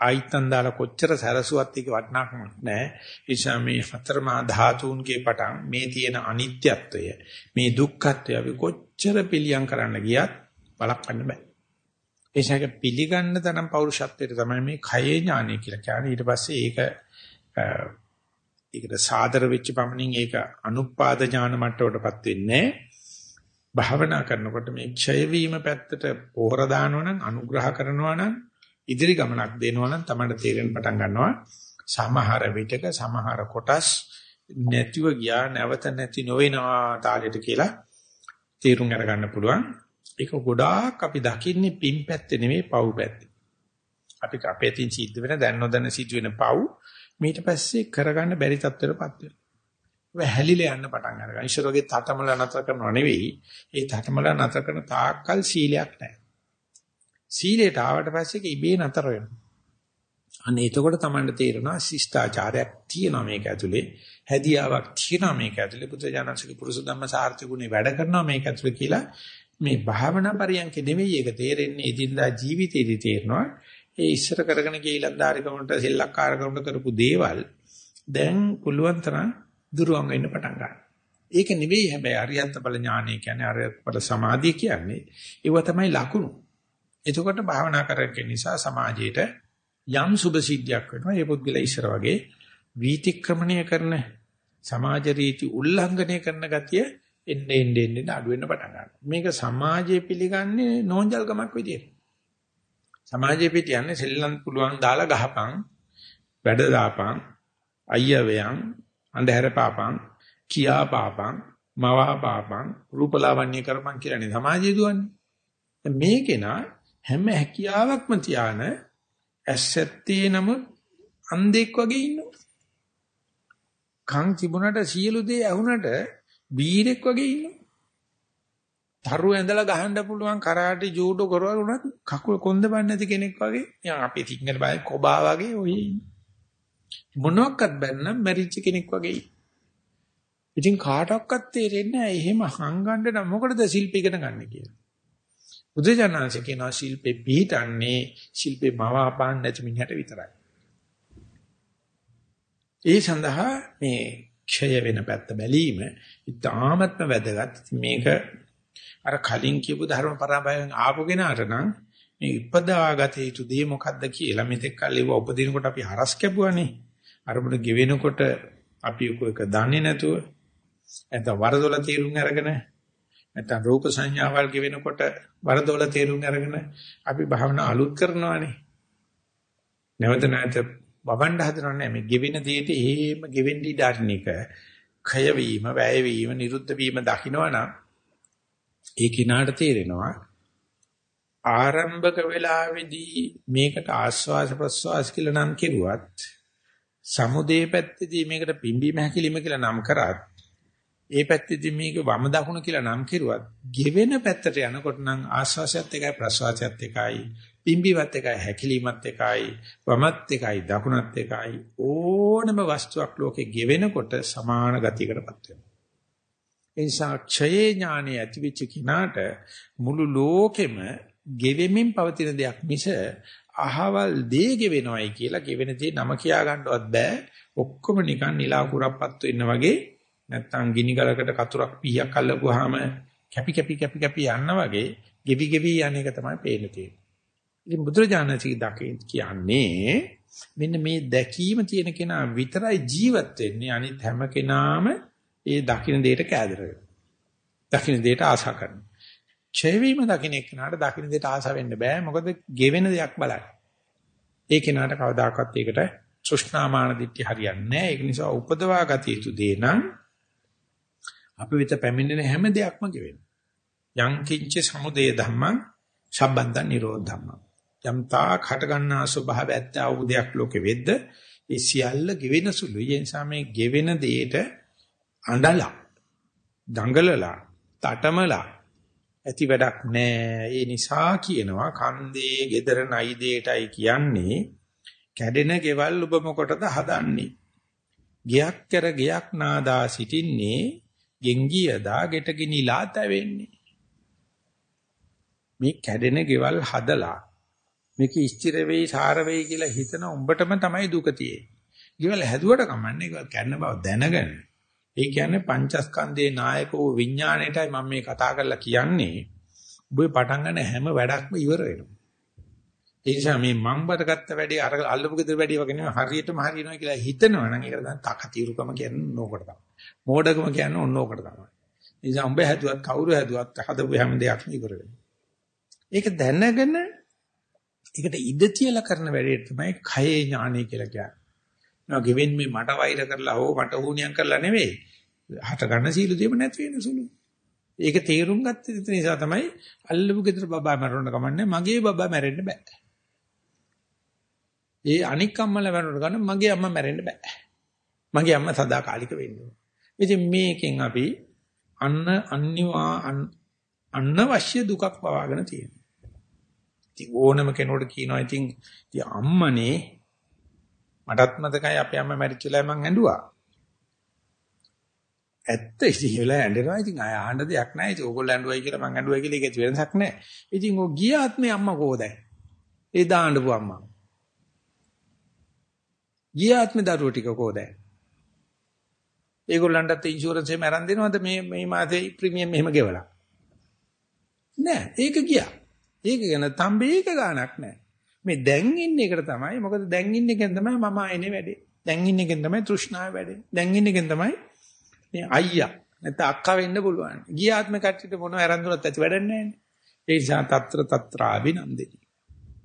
Speaker 1: ආයිත්තන් දාලා කොච්චර සැරසුවත් ඒක වටිනාකමක් නැහැ. ඒ නිසා මේ හතරමා ධාතුන්ගේ පටන් මේ තියෙන අනිත්‍යත්වය, මේ දුක්ඛත්වය අපි කොච්චර පිළියම් කරන්න ගියත් බලක්වන්න බෑ. ඒ නිසා පිළිගන්න තරම් පෞරුෂත්වයට තමයි මේ khයේ ඥානය කියලා කියන්නේ. ඊට පස්සේ ඒක ඒකට සාදර වෙච්ච පමණින් ඒක අනුපාද ඥාන මට්ටමටපත් වෙන්නේ භාවනා කරනකොට මේ ක්ෂය වීම පැත්තට පොහොර දානවා නම් අනුග්‍රහ කරනවා නම් ඉදිරි ගමනක් දෙනවා නම් තමයි තේරෙන්න පටන් ගන්නවා සමහර විටක සමහර කොටස් නැතිව ගියා නැවත නැති නොවෙනවා තාලෙට කියලා තීරුම් අරගන්න පුළුවන්. ඒක ගොඩාක් අපි දකින්නේ පින් පැත්තේ නෙමෙයි පව් පැත්තේ. අපි අපේ තින් සිද්ධ වෙන දැන් නොදැන සිද්ධ වෙන පව් ඊට පස්සේ කරගන්න බැරි තත්ත්වයකටපත් වෙනවා. ඔය හැලිලා යන්න පටන් ගන්නවා. ඊශ්වරගේ තටමල නතර කරනව නෙවෙයි. ඒ තටමල නතර කරන තාක්කල් සීලයක් නැහැ. සීලයට ආවට පස්සේ ඒක ඉබේ නතර වෙනවා. අන්න එතකොට තමයි තේරෙනවා ශිෂ්ටාචාරයක් තියෙනවා මේක ඇතුලේ. හැදියාවක් තියෙනවා මේක ඇතුලේ. බුදුජානක පුරුෂ ධම්ම සාර්ථක ගුණේ වැඩ කරනවා මේක ඇතුලේ කියලා මේ භාවනා පරියන්ක නෙවෙයි ඒක තේරෙන්නේ එදිනදා ජීවිතේදී තේරෙනවා. ඒ ඉස්සර කරගෙන ගිය ඉලක්කාරකමට සෙල්ලක්කාරකමට කරපු දේවල් දැන් පුළුවන් තරම් දුරවන් වෙන්න පටන් ගන්නවා. ඒක නෙවෙයි හැබැයි අරියත් බල ඥානය කියන්නේ අරියත් බල සමාධිය කියන්නේ ඒව තමයි ලකුණු. එතකොට භාවනා කරගෙන නිසා සමාජයේට යම් සුභ සිද්ධියක් වෙනවා. ඒ පුද්ගලයා ඉස්සර වගේ වීතික්‍රමණය කරන සමාජ රීති උල්ලංඝනය කරන ගතිය එන්නේ එන්නේ එන්නේ අඩු වෙන්න පටන් ගන්නවා. මේක සමාජයේ පිළිගන්නේ නෝන්ජල්කමක් විදියට. සමාජයේ පිට යන්නේ සෙල්ලම් පුළුවන් දාලා ගහපන් වැඩ දාපන් අයියා වයන් අන්ධහැර පාපං කියා පාපං මවා පාපං රූපලාවන්‍ය කරපං කියලානේ සමාජය දුවන්නේ මේකේනා හැම හැකියාවක්ම තියාන ඇස්සැත්තේ නමුත් අන්ධෙක් වගේ ඉන්නවා කන් තිබුණට සියලු දේ ඇහුණට බීරෙක් වගේ ඉන්නවා තරු ඇඳලා ගහන්න පුළුවන් කරාටි ජූඩෝ කරවල උනත් කකුල කොන්ද බන්නේ නැති කෙනෙක් වගේ. යා අපි සිංහල බය කොබා වගේ ඔය මොනක්වත් බැන්නම් මැරිච්ච කෙනෙක් වගේ. ඉතින් කාටවත් තේරෙන්නේ නැහැ එහෙම හංගන්න නම් මොකටද ශිල්ප ඉගෙන ගන්න කියලා. බුදුජානනාංශ කියනවා ශිල්පේ පිහිටන්නේ ශිල්පේ මවාපාන්න නැති මිනිහට විතරයි. ඒ සඳහා මේ ක්ෂය වෙන පැත්ත බැලීම ඉතාමත්ම වැදගත්. මේක අර කලින් කියපු ධර්ම පරාභයෙන් ආපු කෙනාට නම් මේ ඉපදාගත යුතු දේ මොකද්ද කියලා මෙතෙක් කල් ඒව උපදිනකොට අපි හරස් කැපුවානේ. අරමුණ ගෙවෙනකොට අපි එක දන්නේ නැතුව නැත්නම් වරදොල තීරුම් අරගෙන නැත්නම් රූප සංඥාවල් ගෙවෙනකොට වරදොල තීරුම් අරගෙන අපි භාවනා අලුත් කරනවානේ. නැවත නැවත වවන්න හදනන්නේ මේ ගෙවෙන දෙයට එහෙම ගෙවෙන්න ඉඩ අරින එක khය වීම, වැය වීම, නිරුද්ධ වීම දකින්නවනම් ඒ කිනාට තේරෙනවා ආරම්භක වෙලාවේදී මේකට ආස්වාස ප්‍රස්වාස කියලා නම් කෙරුවත් සමුදේ පැත්තේදී මේකට පිම්බීම හැකිලිම කියලා නම් කරත් ඒ පැත්තේදී මේක වම දකුණ කියලා නම් කෙරුවත් ගෙවෙන පැත්තට යනකොට නම් ආස්වාසයත් එකයි ප්‍රස්වාසයත් එකයි පිම්බීමත් එකයි හැකිලිමත් එකයි වමත් එකයි දකුණත් එකයි ඕනම වස්තුවක් ලෝකේ ගෙවෙනකොට සමාන ගතියකටපත් වෙනවා. ඒ නිසා ක්ෂයේ ඥානෙ ඇතිවෙච්ච කිනාට මුළු ලෝකෙම ගෙවෙමින් පවතින දෙයක් මිස අහවල් දේ ගෙවෙනවයි කියලා ගෙවෙන දේ නම කියා ගන්නවත් බෑ. ඔක්කොම නිකන් නිලා කුරප්පත්තු ඉන්න වගේ නැත්තම් ගිනි ගලකට කතුරක් පීයක් අල්ලපුවාම කැපි කැපි කැපි කැපි යන්න වගේ ගෙවි ගෙවි යන එක තමයි පේන්නේ තියෙන්නේ. ඉතින් බුදුරජාණන්සේ දකින් කියන්නේ මෙන්න මේ දැකීම තියෙන කෙනා විතරයි ජීවත් වෙන්නේ අනිත් හැම කෙනාම ඒ දකින්න දෙයට කෑදර වෙනවා. දකින්න දෙයට ආශා කරනවා. ඡය වීම දකින්න එක්කනට දකින්න දෙයට ආශා වෙන්න බෑ. මොකද ගෙවෙන දෙයක් බලන්න. ඒ කෙනාට කවදාකවත් ඒකට තෘෂ්ණාමාන දිට්ඨිය හරියන්නේ නැහැ. ඒක නිසා උපදවා ගත යුතු දේ නම් අපි විත පැමිණෙන හැම දෙයක්ම ගෙවෙනවා. යං කිංච සමුදය ධම්මං සම්බන්ධ නිරෝධ ධම්මං. යම් තාක් හට ගන්නා ස්වභාව ඇත්ත වූ දෙයක් ලෝකෙ වෙද්ද ඒ සියල්ල ගෙවෙන සුළුයි. ඒ නිසා මේ ගෙවෙන දෙයට අඬලා දඟලලා තටමලා ඇති වැඩක් නෑ ඒ නිසා කියනවා කන්දේ gedara නයි දෙයටයි කියන්නේ කැඩෙන ගෙවල් ඔබ මොකටද හදන්නේ ගියක් කර ගියක් නාදා සිටින්නේ ගෙංගියදා ගෙට ගිනිලා තැවෙන්නේ මේ කැඩෙන ගෙවල් හදලා මේක ස්ථිර වෙයි සාර වෙයි කියලා හිතන උඹටම තමයි දුක තියෙන්නේ. ගෙවල් හැදුවට කමන්නේ ඒක කැඩන බව දැනගන්න. ඒ කියන්නේ පංචස්කන්ධේ නායක වූ විඥාණයටයි මම මේ කතා කරලා කියන්නේ. ඔබ පටන් ගන්න හැම වැඩක්ම ඉවර වෙනවා. ඒ නිසා මේ මං බඩගත්ත වැඩේ අර අල්ලපු ගෙදර වැඩේ වගේ නෙවෙයි හරියටම හරියනවා කියලා හිතනවා නම් ඒක තමයි තකතිරුකම කියන්නේ ඕකට තමයි. මෝඩකම කියන්නේ ඕන ඕකට තමයි. ඒ නිසා උඹ හැදුවත් කවුරු හැදුවත් හදපු හැම දෙයක්ම ඉවර වෙනවා. ඒක දැනගෙන ඒකට ඉඩ තියලා කරන වැඩේ තමයි කයේ ඥානය කියලා කියන්නේ. නෝ ගෙවෙන් මේ මට වෛර කරලා හෝ මට හුණියම් කරලා නෙවෙයි. හට ගන්න සීල දෙම නැති වෙන සුළු. ඒක තේරුම් ගත්ත නිසා තමයි අල්ලපු ගෙදර බබා මරන්න කමන්නේ මගේ බබා මැරෙන්න බෑ. ඒ අනික් අම්මලා මැරුණට ගන්න මගේ අම්මා මැරෙන්න බෑ. මගේ අම්මා සදාකාලික වෙන්න ඕන. ඉතින් මේකෙන් අපි අන්න අනිවා අනවශ්‍ය දුකක් පවාගෙන තියෙනවා. ඉතින් ඕනම කෙනෙකුට කියනවා ඉතින් ඉතින් අම්මනේ මටත් මතකයි අපේ අම්මා මැරිච්ච වෙලාවේ මං ඇඬුවා. ඇත්ත ඉතින් ඒලා ඇඬෙනවා ඉතින් ආය ආහන්න දෙයක් නැහැ. ඉතින් ඕගොල්ලෝ ඇඬුවයි කියලා මං ඇඬුවයි කියලා ඒකේ වෙනසක් නැහැ. ඉතින් ඔය ගිය ආත්මේ අම්මා කොහොදයි? ඒ දාන්නපු අම්මා. ගිය ආත්මේ දරුවෝ ටික කොහොදෑ? ඒගොල්ලන්ටත් ඉන්ෂුරන්ස් එහෙම අරන් දෙනවද මේ මේ මාසේ ප්‍රීමියම් එහෙම ගෙවලා? නෑ ඒක ගියා. ඒක ගැන තම්බේක ගාණක් නෑ. මේ දැන් ඉන්නේ එකට තමයි මොකද දැන් ඉන්නේ එකෙන් තමයි මම ආයනේ වැඩේ. දැන් ඉන්නේ එකෙන් තමයි තෘෂ්ණාව වැඩේ. දැන් ඉන්නේ එකෙන් තමයි මේ අයියා නැත්නම් අක්කා වෙන්න පුළුවන්. ගිය ආත්ම කට්ටියට මොනව අරන් දුනත් ඇති වැඩක් නෑනේ. ඒ නිසා తත්‍ර తත්‍රාබිනන්දේ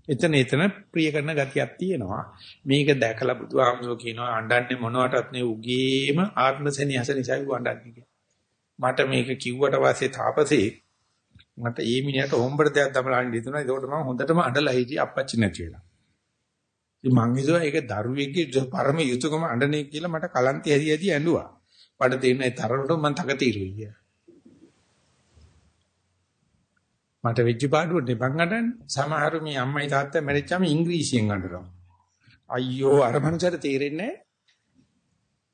Speaker 1: එතන එතන ප්‍රිය කරන ගතියක් තියෙනවා. මේක දැකලා බුදුහාමුදුරුවෝ කියනවා අඬන්නේ මොනවටත් නේ උගේම ආත්මසෙනියස නිසා වඬන්නේ මට මේක කිව්වට පස්සේ තාපසේ මට ඒ මිනිහට හොම්බර දෙයක් දමලා අඬ හිතුණා. ඒකට මම හොඳටම අඬලා හිටියේ අපච්චි නැති වෙලා. ඉතින් මං හිතුවා ඒක දරුවෙක්ගේ පරම යුතුයකම අඬන්නේ කියලා මට කලන්තය හැදි හැදි ඇඬුවා. මට තේරෙන්නේ තරමට මං තකතිරුයි කියලා. මට වෙච්ච පාඩුවට බං අඬන්නේ. සමහරු මේ අම්මයි තාත්තා මැරිච්චාම ඉංග්‍රීසියෙන් අඬනවා. අයියෝ අර මනුස්සයට තේරෙන්නේ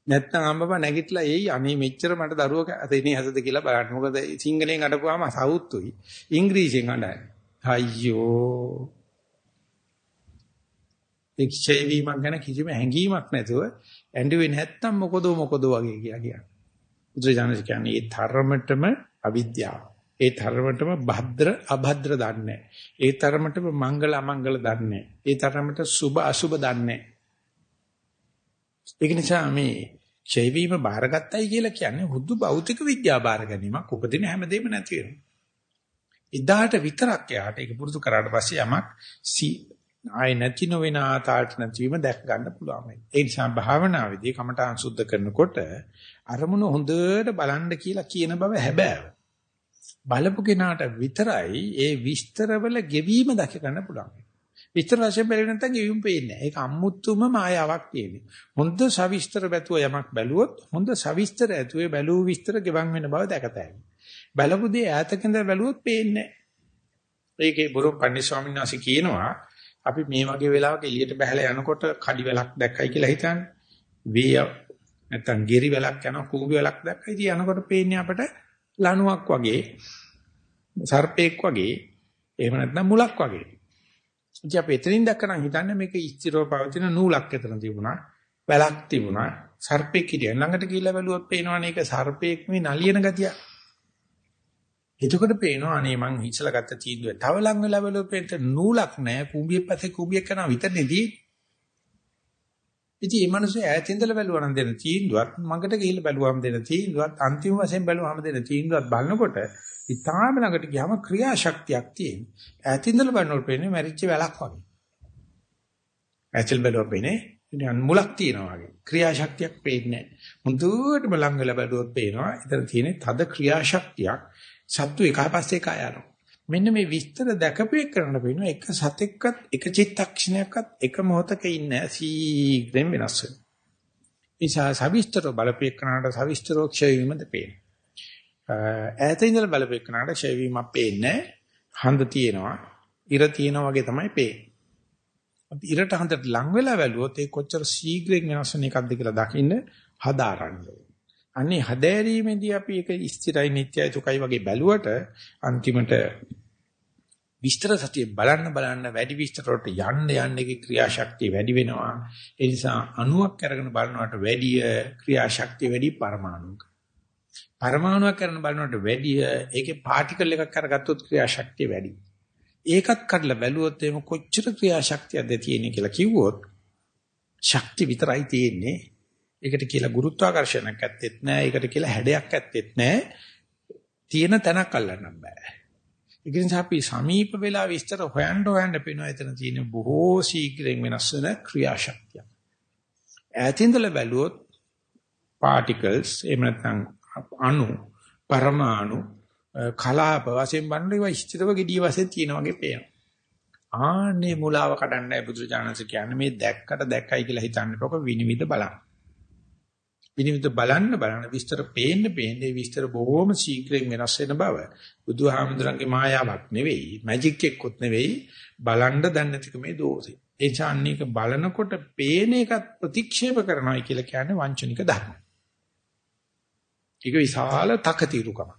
Speaker 1: නැත්නම් අම්මපා නැගිටලා එයි අනේ මෙච්චර මට දරුවෝ තේනේ හසද කියලා බලන්න. මොකද සිංහලෙන් අඬපුවාම සවුත්තුයි. ඉංග්‍රීසියෙන් අඬන්නේ. අයියෝ. එක්ෂේ වීමක් ගැන කිසිම හැඟීමක් නැතුව ඇඬුවේ නැත්තම් මොකද මොකද වගේ කියලා කියන්නේ. බුදුරජාණන් කියන්නේ ඒ ධර්මතම අවිද්‍යාව. ඒ තරමටම භද්‍ර අභද්‍ර දන්නේ ඒ තරමටම මංගල අමංගල දන්නේ ඒ තරමට සුභ අසුභ දන්නේ ඒක නිසා මේ ඡේවීම බාරගත්තයි කියලා කියන්නේ හුදු භෞතික විද්‍යාව බාර ගැනීමක් උපදින හැමදේම නැති වෙනවා. ඉදාට විතරක් යාට ඒක පුරුදු කරාට පස්සේ යමක් ආය නැති නොවන ආතාට නැතිවීම දැක් ගන්න පුළුවන්. ඒ නිසා භාවනාවේදී කමඨාන් සුද්ධ කරනකොට අරමුණ හොඳට බලන්න කියලා කියන බව හැබෑව. බලපු කෙනාට විතරයි ඒ විස්තරවල ගෙවීම දැක ගන්න පුළුවන්. විස්තර වශයෙන් බැලුවේ නැත්නම් ගෙවීම පේන්නේ නැහැ. ඒක අමුතුම මායාවක් තියෙන්නේ. හොඳ සවිස්තර බැතුව යමක් බැලුවොත් හොඳ සවිස්තර ඇතුවේ බැලුව විස්තර ගෙවන් වෙන බව දැකතයි. බලපු දේ ඈතකින්ද බැලුවොත් පේන්නේ නැහැ. ඒකේ බුරුම් පන්දි ස්වාමීන් වහන්සේ කියනවා අපි මේ වගේ වෙලාවක එළියට බහලා යනකොට කඩි වැලක් දැක්කයි කියලා හිතන්නේ. වේය නැත්නම් ගෙරි වැලක් යනවා කූඹි වැලක් දැක්කයි. ඉතින් යනකොට පේන්නේ අපට ලණුවක් වගේ සර්පෙක් වගේ එහෙම නැත්නම් මුලක් වගේ. ඉතින් අපි එතනින් දැක්කනම් හිතන්නේ මේක ස්ථිරව පවතින නූලක් එතන තිබුණා, වැලක් තිබුණා, සර්පෙක් හිටියා. ළඟට ගිහිල්ලා බැලුවොත් පේනවනේ ඒක සර්පෙක් මේ නලියන ගතිය. එතකොට පේනවා අනේ මං හිසලා ගත්ත තීන්දුව. තව ලඟ වෙලා බැලුවොත් පේන්න නූලක් නැහැ, කුඹියක් පැත්තේ කුඹියක් කරනවා විතරනේදී. ඉතින් මේ මිනිස්සු ඈතින්දලා බැලුවා නම් දෙන තීන්දුවත් මඟට ගිහිල්ලා බැලුවාම දෙන තීන්දුවත් අන්තිම වශයෙන් බැලුවාම දෙන තීන්දුවත් බලනකොට ඉතාලම ළඟට ගියාම ක්‍රියාශක්තියක් තියෙන. ඈතින්දලා බලනකොට පේන්නේ මැරිච්ච වැලක් වගේ. ඈතිල් බැලුවා පේන්නේ නිකන් මුලක් තියෙනවා වගේ. ක්‍රියාශක්තියක් පේන්නේ නැහැ. මුදුවට බලන් වෙලා බැලුවොත් පේනවා. එතන තියෙන්නේ තද ක්‍රියාශක්තියක්. සත්තු එකපස්සේ එකා යනවා. මෙන්න මේ විස්තර දැකපේ කරන්න බිනවා එක සතෙක්වත් එක චිත්තක්ෂණයක්වත් එක මොහොතක ඉන්නේ සීඝ්‍රයෙන් වෙනස් වෙනවා. නිසා සවිස්තර බලපේකනට සවිස්තරෝ ක්ෂය වීමද පේන. ඈත ඉඳලා බලපේකනට ක්ෂය වීමක් පේන්නේ හඳ තියෙනවා, ඉර තියෙනවා වගේ තමයි පේන්නේ. අපි ඉරට හඳට ලං වෙලා බැලුවොත් ඒ කොච්චර ශීඝ්‍රයෙන් වෙනස් වෙන එකක්ද කියලා දකින්න හදාරන්න අනේ හදෑරීමේදී අපි ඒක ස්ථිරයි නිට්ටයයි සුඛයි වගේ බැලුවට අන්තිමට විස්තර සතිය බලන්න බලන්න වැඩි විස්තර වලට යන්න යන්න ඒකේ ක්‍රියාශක්තිය වැඩි වෙනවා. ඒ නිසා අණුවක් අරගෙන බලනවට වැඩිය ක්‍රියාශක්තිය වැඩි පරමාණුක. පරමාණුවක් කරන බලනවට වැඩිය ඒකේ පාටිකල් එකක් අරගත්තොත් ක්‍රියාශක්තිය වැඩි. ඒකත් කඩලා බැලුවොත් එහෙම කොච්චර ක්‍රියාශක්තියක්ද තියෙන්නේ කියලා කිව්වොත් ශක්ති විතරයි තියෙන්නේ. ඒකට කියලා ගුරුත්වාකර්ෂණයක් ඇත්තෙත් නැහැ. ඒකට කියලා හැඩයක් ඇත්තෙත් නැහැ. තියෙන තැනක් අල්ලන්න බෑ. ඒක නිසා අපි සමීප වෙලා විස්තර හොයන්න හොයන්න පේනවා එතන තියෙන බොහෝ ශීඝ්‍රයෙන් වෙනස් වෙන ක්‍රියාශක්තිය. ඈතින්දලා බැලුවොත් particles එහෙම නැත්නම් අණු පරමාණු කලාප වශයෙන් බannු ඒවා ඉස්තිරව gediy වශයෙන් තියෙන වගේ පේනවා. ආන්නේ මුලාව කඩන්නයි බුදුරජාණන්සේ කියන්නේ මේ දැක්කට දැක්කයි කියලා හිතන්න එපා විනිවිද බලන්න. විනිවිද බලන්න බලන්න විස්තර පේන්න පේන්න විස්තර බොහොම ශීඝ්‍රයෙන් වෙනස් වෙන බව බුදුහාමුදුරන්ගේ මායාවක් නෙවෙයි මැජික් එක්කොත් නෙවෙයි බලන්න දන්නේ නැතිකමේ දෝෂේ. ඒ ඡාන්නීක බලනකොට පේන එකත් ප්‍රතික්ෂේප කරනවා කියලා කියන්නේ වංචනික ධර්ම. ඒක විශාල තකතිරුකම.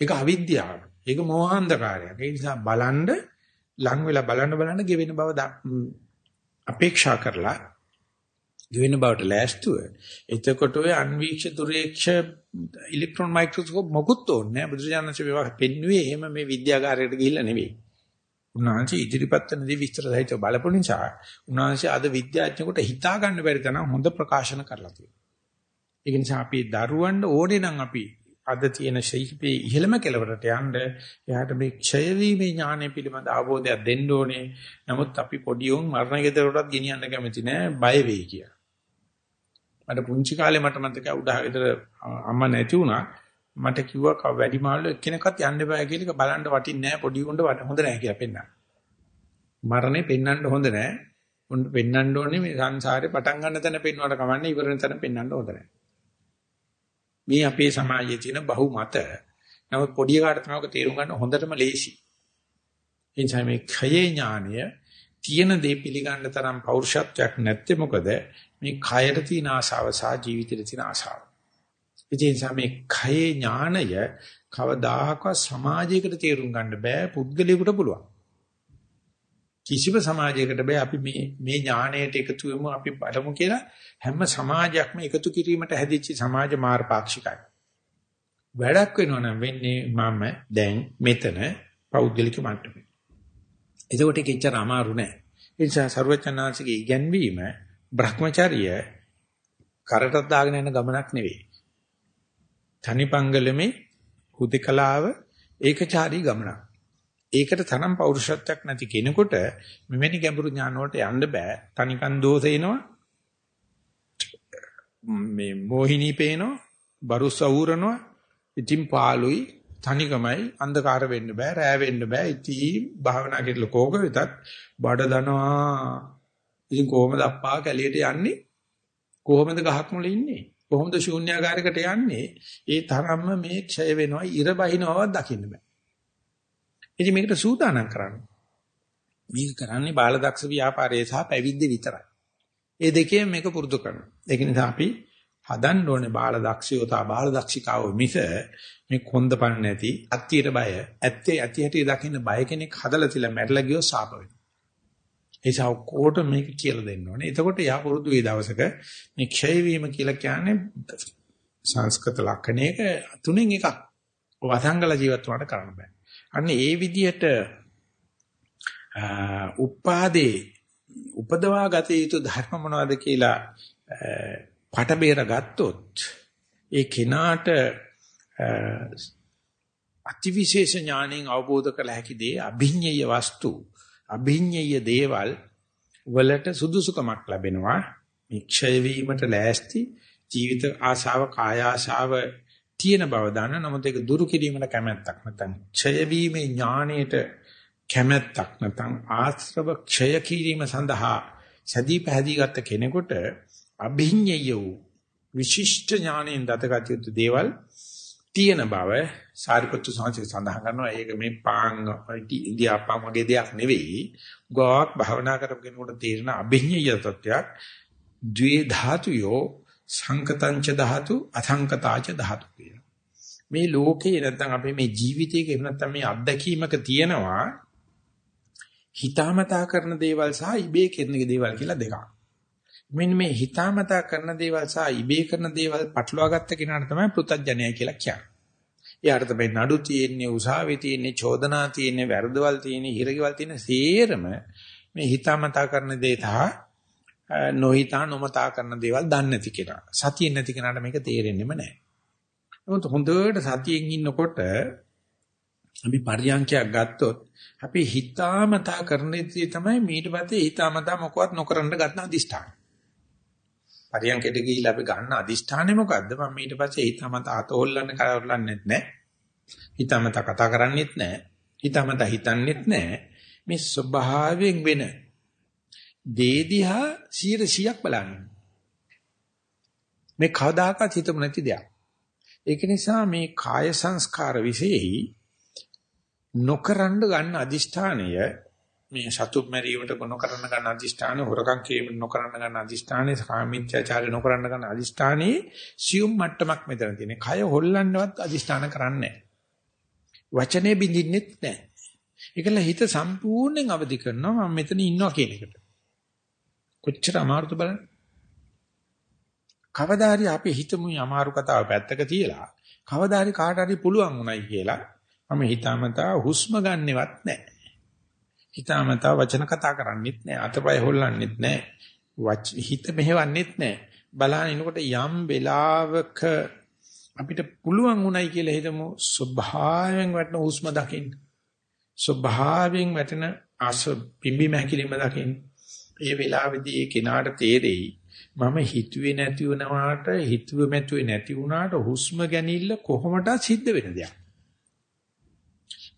Speaker 1: ඒක අවිද්‍යාව. ඒක මෝහාන්ධකාරයක්. ඒ නිසා බලන්න ලං වෙලා බලන්න බලන්න ගෙවෙන බව අපේක්ෂා කරලා ගෙවෙන බවට ලෑස්තුව. එතකොට ඔය අන්වීක්ෂ දුරේක්ෂ ඉලෙක්ට්‍රෝන මයික්‍රොස්කෝප් මොකුත් ඕනේ නැහැ. බුදුරජාණන්සේ මේවා පෙන්වුවේ එහෙම මේ විද්‍යාගාරයකට ගිහිල්ලා නෙවෙයි. උන්වහන්සේ ඉදිරිපත් වෙන දේ විස්තර සහිතව බලපු නිසා උන්වහන්සේ අද විද්‍යාඥයෙකුට හිතා ගන්න බැරි තරම් හොඳ ප්‍රකාශන කරලා තියෙනවා. ඒක නිසා අපි දරුවන්ට ඕනේ නම් අපි අද තියෙන ශිල්පයේ ඉහළම කෙලවරට යන්න එයාට මේ ක්ෂය වීමේ ඥානය පිළිබඳ අවබෝධයක් දෙන්න ඕනේ. නමුත් අපි පොඩි උන් මරණ ගෙදරටත් ගෙනියන්න කැමති නෑ බය වෙයි කියලා. මට පුංචි කාලේ මට මතකයි උඩහ ගෙදර අම්මා නැති වුණා. මට කිව්වා වැඩි මාළු එක්කෙනෙක්වත් යන්න බෑ කියලා බලන්න වටින්නේ නෑ පොඩි උන්ට හොඳ නෑ කියලා පෙන්නන්න. මරණය පෙන්වන්න හොඳ නෑ. උන් පෙන්වන්න ඕනේ මේ සංසාරේ පටන් ගන්න තැන පෙන්වන්නට කමන්නේ ඉවරන තැන පෙන්වන්න හොඳ නෑ. මේ අපේ සමාජයේ තියෙන බහු මත. නමුත් පොඩි කාට තමයි තේරුම් ගන්න හොඳටම ලේසි. එනිසා මේ khයේ ඥානය තියෙන දේ පිළිගන්න තරම් පෞරුෂත්වයක් නැත්තේ මොකද? මේ khයට තියෙන ආශාව සහ ජීවිතේ තියෙන ආශාව. ඒ නිසා මේ khයේ ඥානය කවදාහකවත් සමාජයකට තේරුම් ගන්න බෑ පුද්ගලයෙකුට පුළුවන්. කිසිම සමාජයකට බෑ අපි මේ මේ ඥාණයට එකතු වෙමු අපි බලමු කියලා හැම සමාජයක්ම එකතු කිරීමට හැදිච්ච සමාජ මාර්ගපාක්ෂිකයි. වැඩක් වෙනවා නම් වෙන්නේ මම දැන් මෙතන පෞද්ගලික මට්ටමේ. එතකොට කිච්චර අමාරු නෑ. ඒ නිසා ਸਰවචනාංශගේ ඉගැන්වීම Brahmacharya කරටත් දාගෙන යන ගමනක් නෙවෙයි. තනිපංගලමේ හුදකලාව ඒකචාරී ගමනක්. ඒකට තරම් පෞරුෂත්වයක් නැති කෙනෙකුට මෙවැනි ගැඹුරු ඥාන වලට යන්න බෑ. තනිකන් දෝෂ එනවා. මේ මොහිනී පේනවා, බරුස් අවුරනවා. ඉතින් පාළුයි තනිකමයි අන්ධකාර වෙන්න බෑ, රෑ වෙන්න බෑ. ඉතින් භාවනා කරලා කෝක වෙතත් බඩ දනවා. ඉතින් කොහොමද අප්පා කැලියට යන්නේ? කොහොමද ගහක් මුල ඉන්නේ? කොහොමද ශූන්‍යාකාරයකට යන්නේ? ඒ තරම්ම මේ ක්ෂය වෙනවා, ඉර බහිනවවත් දකින්න බෑ. ඉතින් මේකට සූදානම් කරන්න. මේක කරන්නේ බාලදක්ෂ ව්‍යාපාරයේ සහ පැවිද්ද විතරයි. ඒ දෙකෙන් මේක පුරුදු කරනවා. ඒක නිසා අපි හදන්න ඕනේ බාලදක්ෂයෝ තා බාලදක්ෂිකාව මිස මේ කොන්දපන් නැති අත්තියට බය ඇත්තේ ඇති හැටි දකින්න බය කෙනෙක් හදලා තියලා මැරලා ගියෝ සාප වෙනවා. ඒසාව කොට මේක කියලා දෙන්න ඕනේ. එතකොට යා පුරුදු වේ දවසක මේ ක්ෂය වීම කියලා කියන්නේ සංස්කෘත ලක්ෂණයක තුනෙන් එකක්. වසංගල ජීවත් වුණාට කරන්න බෑ. අන්න ඒ විදිහට උපාදේ උපදවා ගත යුතු ධර්ම මොනවද කියලා පට බේර ගත්තොත් ඒ කෙනාට අතිවිශේෂ ඥාණයෙන් අවබෝධ කළ හැකි දේ අභිඤ්ඤය වස්තු අභිඤ්ඤය දේවල් වලට සුදුසුකමක් ලැබෙනවා. නික්ෂය වීමට ලෑස්ති ජීවිත ආශාව කාය ආශාව තියෙන බව දන්න. නමුත් ඒක දුරු කිරීමට කැමැත්තක් නැත්නම් ඡය වීමේ ඥාණයට කැමැත්තක් නැත්නම් ආශ්‍රව ක්ෂය කිරීම සඳහා සදී පැහැදී ගත්ත කෙනෙකුට අභිඤ්ඤය වූ විශිෂ්ට ඥාණයෙන් දතගත යුතු දේවල් තියෙන බව සාරිපුත්තු සාංශය සඳහන් කරනවා ඒක මේ පාං ඉන්දියාප්පන් වගේ දෙයක් නෙවෙයි ගෝක් භවනා කරපු කෙනෙකුට තේරෙන අභිඤ්ඤය තත්ත්වයක් ද්වේ ධාතුයෝ සංකතංච ධාතු අසංකතාච ධාතු කියන. මේ ලෝකේ නැත්නම් අපේ මේ ජීවිතයක එහෙම නැත්නම් මේ අත්දැකීමක තියෙනවා හිතාමතා කරන දේවල් සහ ඉබේ කරන දේවල් කියලා දෙකක්. මෙන්න මේ හිතාමතා කරන දේවල් සහ ඉබේ කරන දේවල් පටලවා ගත්ත කෙනාට තමයි පෘතජ්ජනය කියලා කියන්නේ. එයාට තමයි නඩු තියෙන්නේ, උසාවියේ තියෙන්නේ, චෝදනා තියෙන්නේ, වැරදවල් තියෙන්නේ, හිරගෙවල් තියෙන්නේ සේරම මේ හිතාමතා කරන දේ සහ නොහිතා නොමතා කරන දේවල් දන්නේ නැති කෙනා. සතියෙන් නැති කෙනාට මේක තේරෙන්නෙම නැහැ. නමුත් හොඳට සතියෙන් ඉන්නකොට අපි පරියන්කයක් ගත්තොත් අපි හිතාමතා කරන දේ තමයි ඊට පස්සේ හිතාමතා මොකවත් නොකරන්න ගන්න අදිෂ්ඨාන. පරියන්කෙට ගිහිල්ලා අපි ගන්න අදිෂ්ඨානේ මොකද්ද? මම ඊට පස්සේ හිතාමතා අතෝල්ලන්න කරවලන්නෙත් නැහැ. හිතාමතා කතා කරන්නෙත් නැහැ. හිතාමතා හිතන්නෙත් නැහැ. මේ ස්වභාවයෙන් වෙන දේ දිහා 100ක් බලන්න. මේ කවදාකවත් හිතමු නැති දෙයක්. ඒක නිසා මේ කාය සංස්කාර විශේෂයි නොකරන්න ගන්න අදිෂ්ඨානය මේ සතුම් මැරීමට නොකරන්න ගන්න අදිෂ්ඨානය හොරකම් කිරීමට නොකරන්න ගන්න අදිෂ්ඨානය කාමීත්‍යාචාරය නොකරන්න ගන්න අදිෂ්ඨානයේ සියුම් මට්ටමක් මෙතන තියෙනවා. කය හොල්ලන්නවත් අදිෂ්ඨාන කරන්නේ වචනේ බින්දින්නෙත් නැහැ. ඒකල හිත සම්පූර්ණයෙන් අවදි කරනවා මම මෙතන ඉන්නවා කියන එකට. කොච්චර අමාරුද බලන්න. කවදා හරි අපි හිතමු අමාරු කතාව පැත්තක තියලා කවදා හරි කාට හරි පුළුවන් උනායි කියලා මම හිතාමතා හුස්ම ගන්නෙවත් නැහැ. හිතාමතා වචන කතා කරන්නෙත් නැහැ. අතපය හොල්ලන්නෙත් නැහැ. හිත මෙහෙවන්නෙත් නැහැ. බලහිනකොට යම් වෙලාවක අපිට පුළුවන් උනායි කියලා හිතමු ස්වභාවයෙන් වටන හුස්ම දකින්න. ස්වභාවයෙන් වැටෙන ආස පිම්බි මහකිලිම දකින්න. ඒ වෙලාවේදී ඒ කෙනාට තේරෙයි මම හිතුවේ නැති වුණාට හිතුවේ මැතුවේ නැති වුණාට හුස්ම ගැනීමල කොහොමද සිද්ධ වෙන දෙයක්.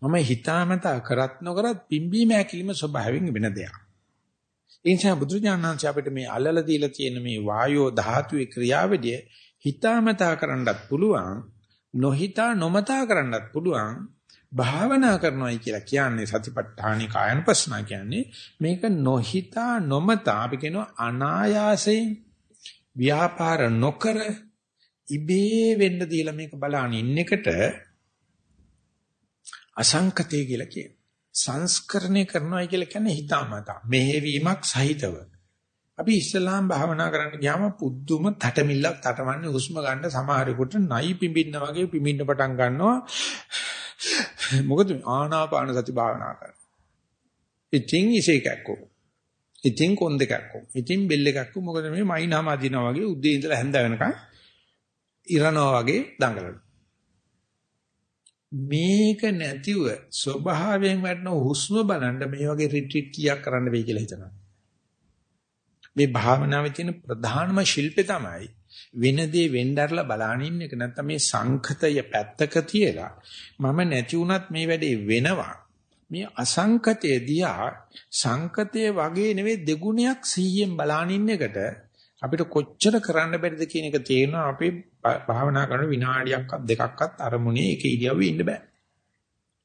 Speaker 1: මම හිතාමතා කරත් නොකරත් පිම්බීම හැකිලිම ස්වභාවයෙන් වෙන දෙයක්. ඒ නිසා බුදුරජාණන්සේ අපිට මේ අල්ලලා දීලා තියෙන මේ වායෝ ධාතුවේ ක්‍රියාවලිය හිතාමතා කරන්නත් පුළුවන් නොහිතා නොමතා කරන්නත් පුළුවන් භාවනා කරනවායි කියලා කියන්නේ සතිපට්ඨානි කායනපස්නා කියන්නේ මේක නොහිතා නොමතා අපි කියනවා අනායාසයෙන් ව්‍යාපාර නොකර ඉබේ වෙන්න දීලා මේක බලන ඉන්න එකට අසංකතය කියලා කියනවා. සංස්කරණය කරනවා කියලා කියන්නේ හිතාමතා මෙහෙවීමක් සහිතව. අපි ඉස්ලාම් භාවනා කරන්න ගියාම පුදුම තටමිල්ලක් තටමන්නේ හුස්ම ගන්න සමහරෙකුට නයි පිඹින්න වගේ පිඹින්න පටන් ගන්නවා. මොකද ආනාපාන සති භාවනා කරන. ඉතින් ඉසේකක්කෝ. ඉතින් කොන් දෙකක්කෝ. ඉතින් බෙල් එකක්කෝ. මොකද මේ මයින්හම අදිනවා වගේ උදේ ඉඳලා හැන්ද වෙනකන් ඉරනවා වගේ දඟලනවා. මේක නැතිව ස්වභාවයෙන් වටන හුස්ම බලන්න මේ වගේ රිට්‍රීට් කීයක් කරන්න වෙයි කියලා හිතනවා. මේ භාවනාවේ තියෙන ප්‍රධානම ශිල්පේ තමයි වෙන දේ වෙnderලා බලාගෙන ඉන්න එක. නැත්නම් මේ සංකතය පැත්තක තියලා මම නැති වුණත් මේ වැඩේ වෙනවා. මේ අසංකතය දිහා සංකතය වගේ නෙවෙයි දෙගුණයක් 100ෙන් බලාගෙන ඉන්න එකට අපිට කොච්චර කරන්න බැරිද කියන එක තේරෙනවා. අපි භාවනා කරන විනාඩියක්වත් දෙකක්වත් අරමුණේ එක ඉරියව්වේ ඉන්න බෑ.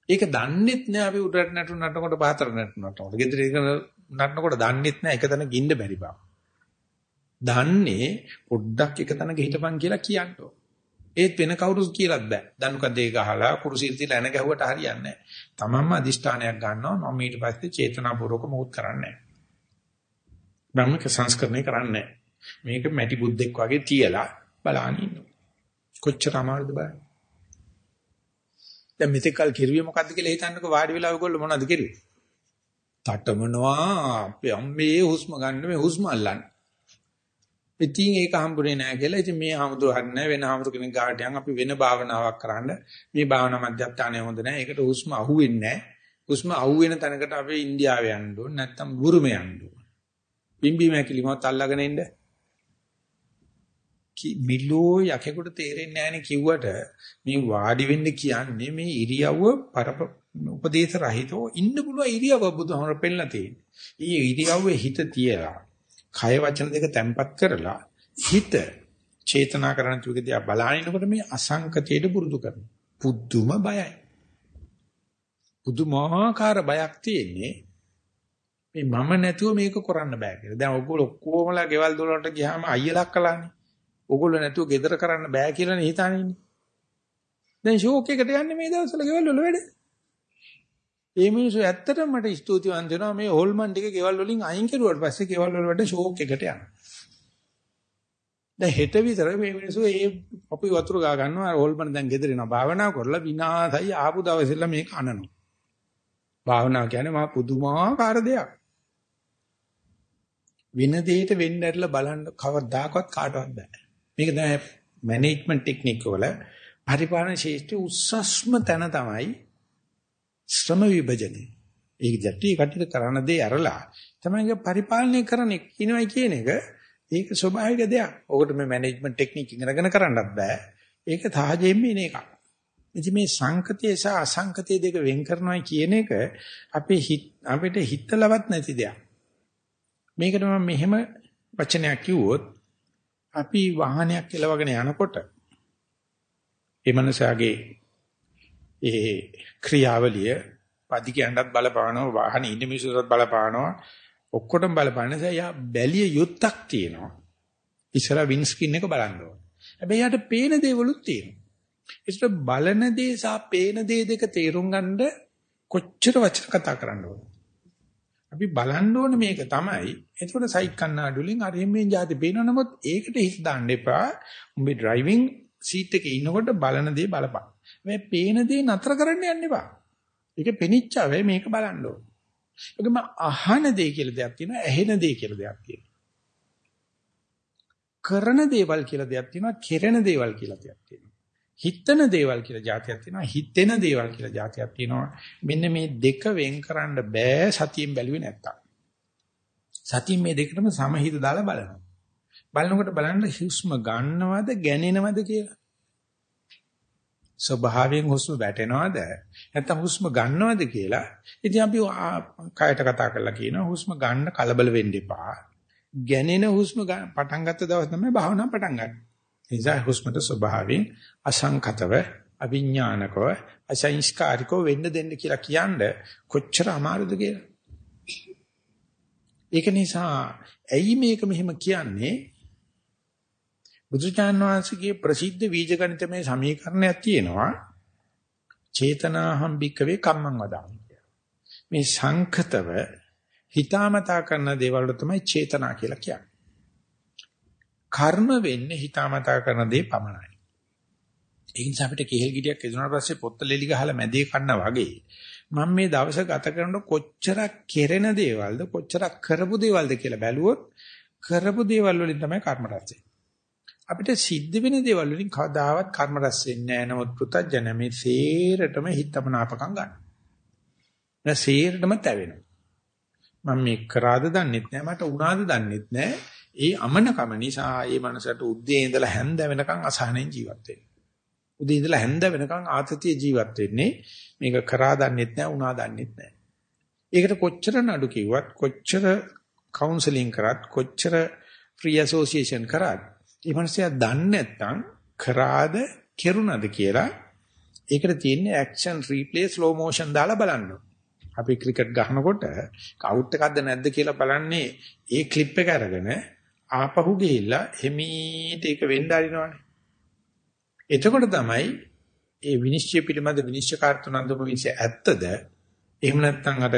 Speaker 1: ඒක දන්නෙත් නෑ අපි උඩට නටු නටනකොට පහතර නටනකොට. ගෙදර ඉගෙන නටනකොට දන්නෙත් නෑ එක තැන ගින්න බැරි බව. දන්නේ පොඩ්ඩක් එක තැනක හිටපන් කියලා කියන්නෝ. ඒත් වෙන කවුරුත් කියලාත් බෑ. දනු කදේ ගහලා කුරුසිල් තියලා එන ගැහුවට හරියන්නේ නෑ. තමන්ම අදිෂ්ඨානයක් ගන්නවා මම ඊට පස්සේ චේතනාපූර්වක මොහොත් කරන්නේ නෑ. බ්‍රහ්මික සංස්කරණය කරන්නේ නෑ. මේක මැටි බුද්දෙක් වගේ තියලා බලන්න ඉන්නවා. කොච්චර අමාරුද බලන්න. දැන් මෙතෙක්කල් කිරුවේ මොකද්ද කියලා හිතන්නකෝ වාඩි වෙලා ඔයගොල්ලෝ මොනවද කිරුවේ? තටමනවා අපේ අම්මේ හුස්ම ගන්න මේ හුස්ම අල්ලන්න. ඉතින් ඒක හම්බුනේ නැහැ කියලා. ඉතින් මේ හමුදුර හරිනේ වෙන හමුදුර කෙනෙක් ගාවට යන් අපි වෙන භාවනාවක් කරන්න. මේ භාවනා මධ්‍යස්ථානය හොඳ නැහැ. ඒකට හුස්ම අහුවෙන්නේ නැහැ. හුස්ම අහුවෙන තැනකට අපි ඉන්දියාවේ යන්න ඕන නැත්නම් බුරුමේ යන්න ඕන. බිම්බි මෑකිලිමත් අල්ලගෙන ඉන්නේ මිලෝ යකෙකුට තේරෙන්නේ නැහැනේ කිව්වට මේ වාඩි වෙන්න කියන්නේ මේ ඉරියව්ව උපදේශ රහිතව ඉන්න පුළුවන් ඉරියව්ව බුදුහමර පෙන්නලා තියෙන්නේ. ඊ ඉරියව්වේ හිත තියලා කය වචන දෙක තැම්පත් කරලා හිත චේතනා කරන තුකදී බලානිනකොට මේ අසංකතයට පුරුදු කරනවා. පුදුම බයයි. පුදුමාකාර බයක් තියෙන්නේ මේ මම නැතුව මේක කරන්න බෑ කියලා. දැන් ඔයගොල්ලෝ ඔක්කොමලා ගෙවල් දොරට ගියාම අයියලක් කලානේ. ඕගොල්ලෝ නැතුව gedara කරන්න බෑ කියලා නේ හිතානේ ඉන්නේ. දැන් ෂෝක් එකට යන්නේ මේ දවස්වල ගෙවල් වල වැඩ. ඒ මිනිස්සු ඇත්තටම මට ස්තුතිවන්ත වෙනවා මේ හොල්මන් ටික ගෙවල් වලින් අයින් කරුවාට පස්සේ ගෙවල් වල වැඩ ෂෝක් එකට යනවා. දැන් හෙට විතර මේ මිනිස්සු ඒ අපි වතුර ගා ගන්නවා හොල්මන් දැන් ගෙදර එනවා භාවනා කරලා විනාසයි ආපු දවසෙල්ලා මේක අනනවා. භාවනාව කියන්නේ මහා පුදුමාකාර දෙයක්. වෙන දෙයකට වෙන්න ඇරලා බලන්න කවදාකවත් කාටවත් බෑ. මේක තමයි මැනේජ්මන්ට් ටෙක්නික් වල පරිපාලන ශේෂ්ත්‍රයේ උස්සස්ම තැන තමයි ශ්‍රම විභජනය. ඒක ජටි කටිට කරන දේ අරලා තමයිගේ පරිපාලනය කරන කිනවයි කියන එක ඒක ස්වභාවික දෙයක්. ඔකට මේ මැනේජ්මන්ට් ටෙක්නික් ඉගෙනගෙන කරන්නත් බෑ. ඒක සහජයෙන්ම එන එකක්. ඉතින් මේ සංකතය සහ අසංකතය දෙක වෙන් කරනවා කියන එක අපේ හිත අපිට හිතලවත් නැති දෙයක්. මේකට මම මෙහෙම වචනයක් කිව්වොත් අපි වාහනයක් කෙලවගෙන යනකොට ඒ මනසාගේ ඒ ක්‍රියාවලිය පදි කියන්නත් බලපානවා වාහනේ ඉන්න මිනිස්සුන්ටත් බලපානවා. ඔක්කොටම බලපාන නිසා යා බැලිය යුත්තක් තියෙනවා. ඉස්සර වින් ස්ක්‍රීන් එක බලන්න ඕන. හැබැයි යාට පේන දේවලුත් තියෙනවා. ඒකට බලන දේ සහ පේන දේ දෙක තේරුම් ගන්න කොච්චර වචන කතා කරන්න ඕන? අපි බලන්න ඕනේ මේක තමයි. එතකොට සයික් කන්නාඩි වලින් අර එම්මේ જાති පේනවා නමුත් ඒකට හිත දාන්න එපා. උඹේ ඩ්‍රයිවිං සීට් එකේ ඉන්නකොට බලන දේ බලපන්. මේ පේන දේ නතර කරන්න යන්න එපා. ඒක පෙනිච්චාවේ මේක බලන්න ඕනේ. ඒකම අහන දේ කියලා දෙයක් තියෙනවා, ඇහෙන දේ කියලා දෙයක් තියෙනවා. කරන දේවල් කියලා දෙයක් තියෙනවා, කෙරෙන දේවල් කියලා දෙයක් තියෙනවා. හිතන දේවල් කියලා જાතියක් තියෙනවා. හිතෙන දේවල් කියලා જાතියක් තියෙනවා. මෙන්න මේ දෙක වෙන් කරන්න බෑ සතියෙන් බැලුවේ නැත්තම්. සතියෙන් මේ දෙකටම සමහිත දාලා බලනවා. බලනකොට බලන්න හුස්ම ගන්නවද ගැනෙනවද කියලා. ස්වභාවයෙන් හුස්ම වැටෙනවද? නැත්නම් හුස්ම ගන්නවද කියලා. ඉතින් අපි කයට කතා කරලා කියනවා හුස්ම ගන්න කලබල වෙන්න එපා. ගැනෙන හුස්ම පටන් ගත්ත දවස් තමයි භාවනාව පටන් ගන්න. ඒ නිසා හුස්මට ස්වභාවයෙන් අසංකතව අවිඥානිකව අසංස්කාරිකව වෙන්න දෙන්න කියලා කියන්නේ කොච්චර අමාරුද කියලා. ඒක නිසා ඇයි මේක මෙහෙම කියන්නේ? බුදුචාන් වහන්සේගේ ප්‍රසිද්ධ බීජගණිතමය සමීකරණයක් තියෙනවා. චේතනාහම් භික්කවේ කම්මං වදාමි. මේ සංකතව හිතාමතා කරන දේවල් තමයි චේතනා කියලා කියන්නේ. කර්ම වෙන්නේ හිතාමතා කරන දේ පමණයි. ඒ නිසා අපිට කෙහෙල් ගෙඩියක් එදුනාට පස්සේ පොත්ත ලෙලි ගහලා මැදේ කන්නා වගේ මම මේ දවස ගත කරනකොට කොච්චරක් කෙරෙන දේවල්ද කොච්චරක් කරපු දේවල්ද කියලා බැලුවොත් කරපු දේවල් වලින් තමයි කර්ම රැස් අපිට සිද්ධ වෙන දේවල් වලින් කවදාවත් කර්ම රැස් වෙන්නේ නැහැ. නමුත් පුතඥ මේ සේරටම හිතමනාපකම් ගන්න. නැ සේරටම තැවෙනවා. මම මේ කරාද දන්නෙත් නැහැ මට උනාද දන්නෙත් නැහැ. ඒ අමනකම නිසා ඒ මනසට උද්දී ඉඳලා හැන්ද වෙනකන් අසහනෙන් ජීවත් වෙනවා. උදේ ඉඳලා හැන්ද වෙනකන් ආතතිය ජීවත් වෙන්නේ මේක කරා දන්නෙත් නැහැ උනා දන්නෙත් නැහැ. ඒකට කොච්චර නඩු කිව්වත් කොච්චර කවුන්සලින් කරත් කොච්චර ෆ්‍රී ඇසෝසියේෂන් කරත් මේ මිනිස්සයා දන්නේ නැත්නම් කරාද කෙරුණාද කියලා ඒකට තියෙන්නේ ඇක්ෂන් රීප්ලේ ස්ලෝ මෝෂන් දාලා බලන්න. අපි ක්‍රිකට් ගහනකොට අවුට් එකක්ද නැද්ද කියලා බලන්නේ ඒ ක්ලිප් එක අරගෙන ආපහු ගිහිල්ලා එමීට ඒක වෙන්න ආරිනවනේ. එතකොට තමයි ඒ විනිශ්චය පිළිබඳ විනිශ්චයකාර්තුනන්දම විශ්ය ඇත්තද එහෙම නැත්නම් අර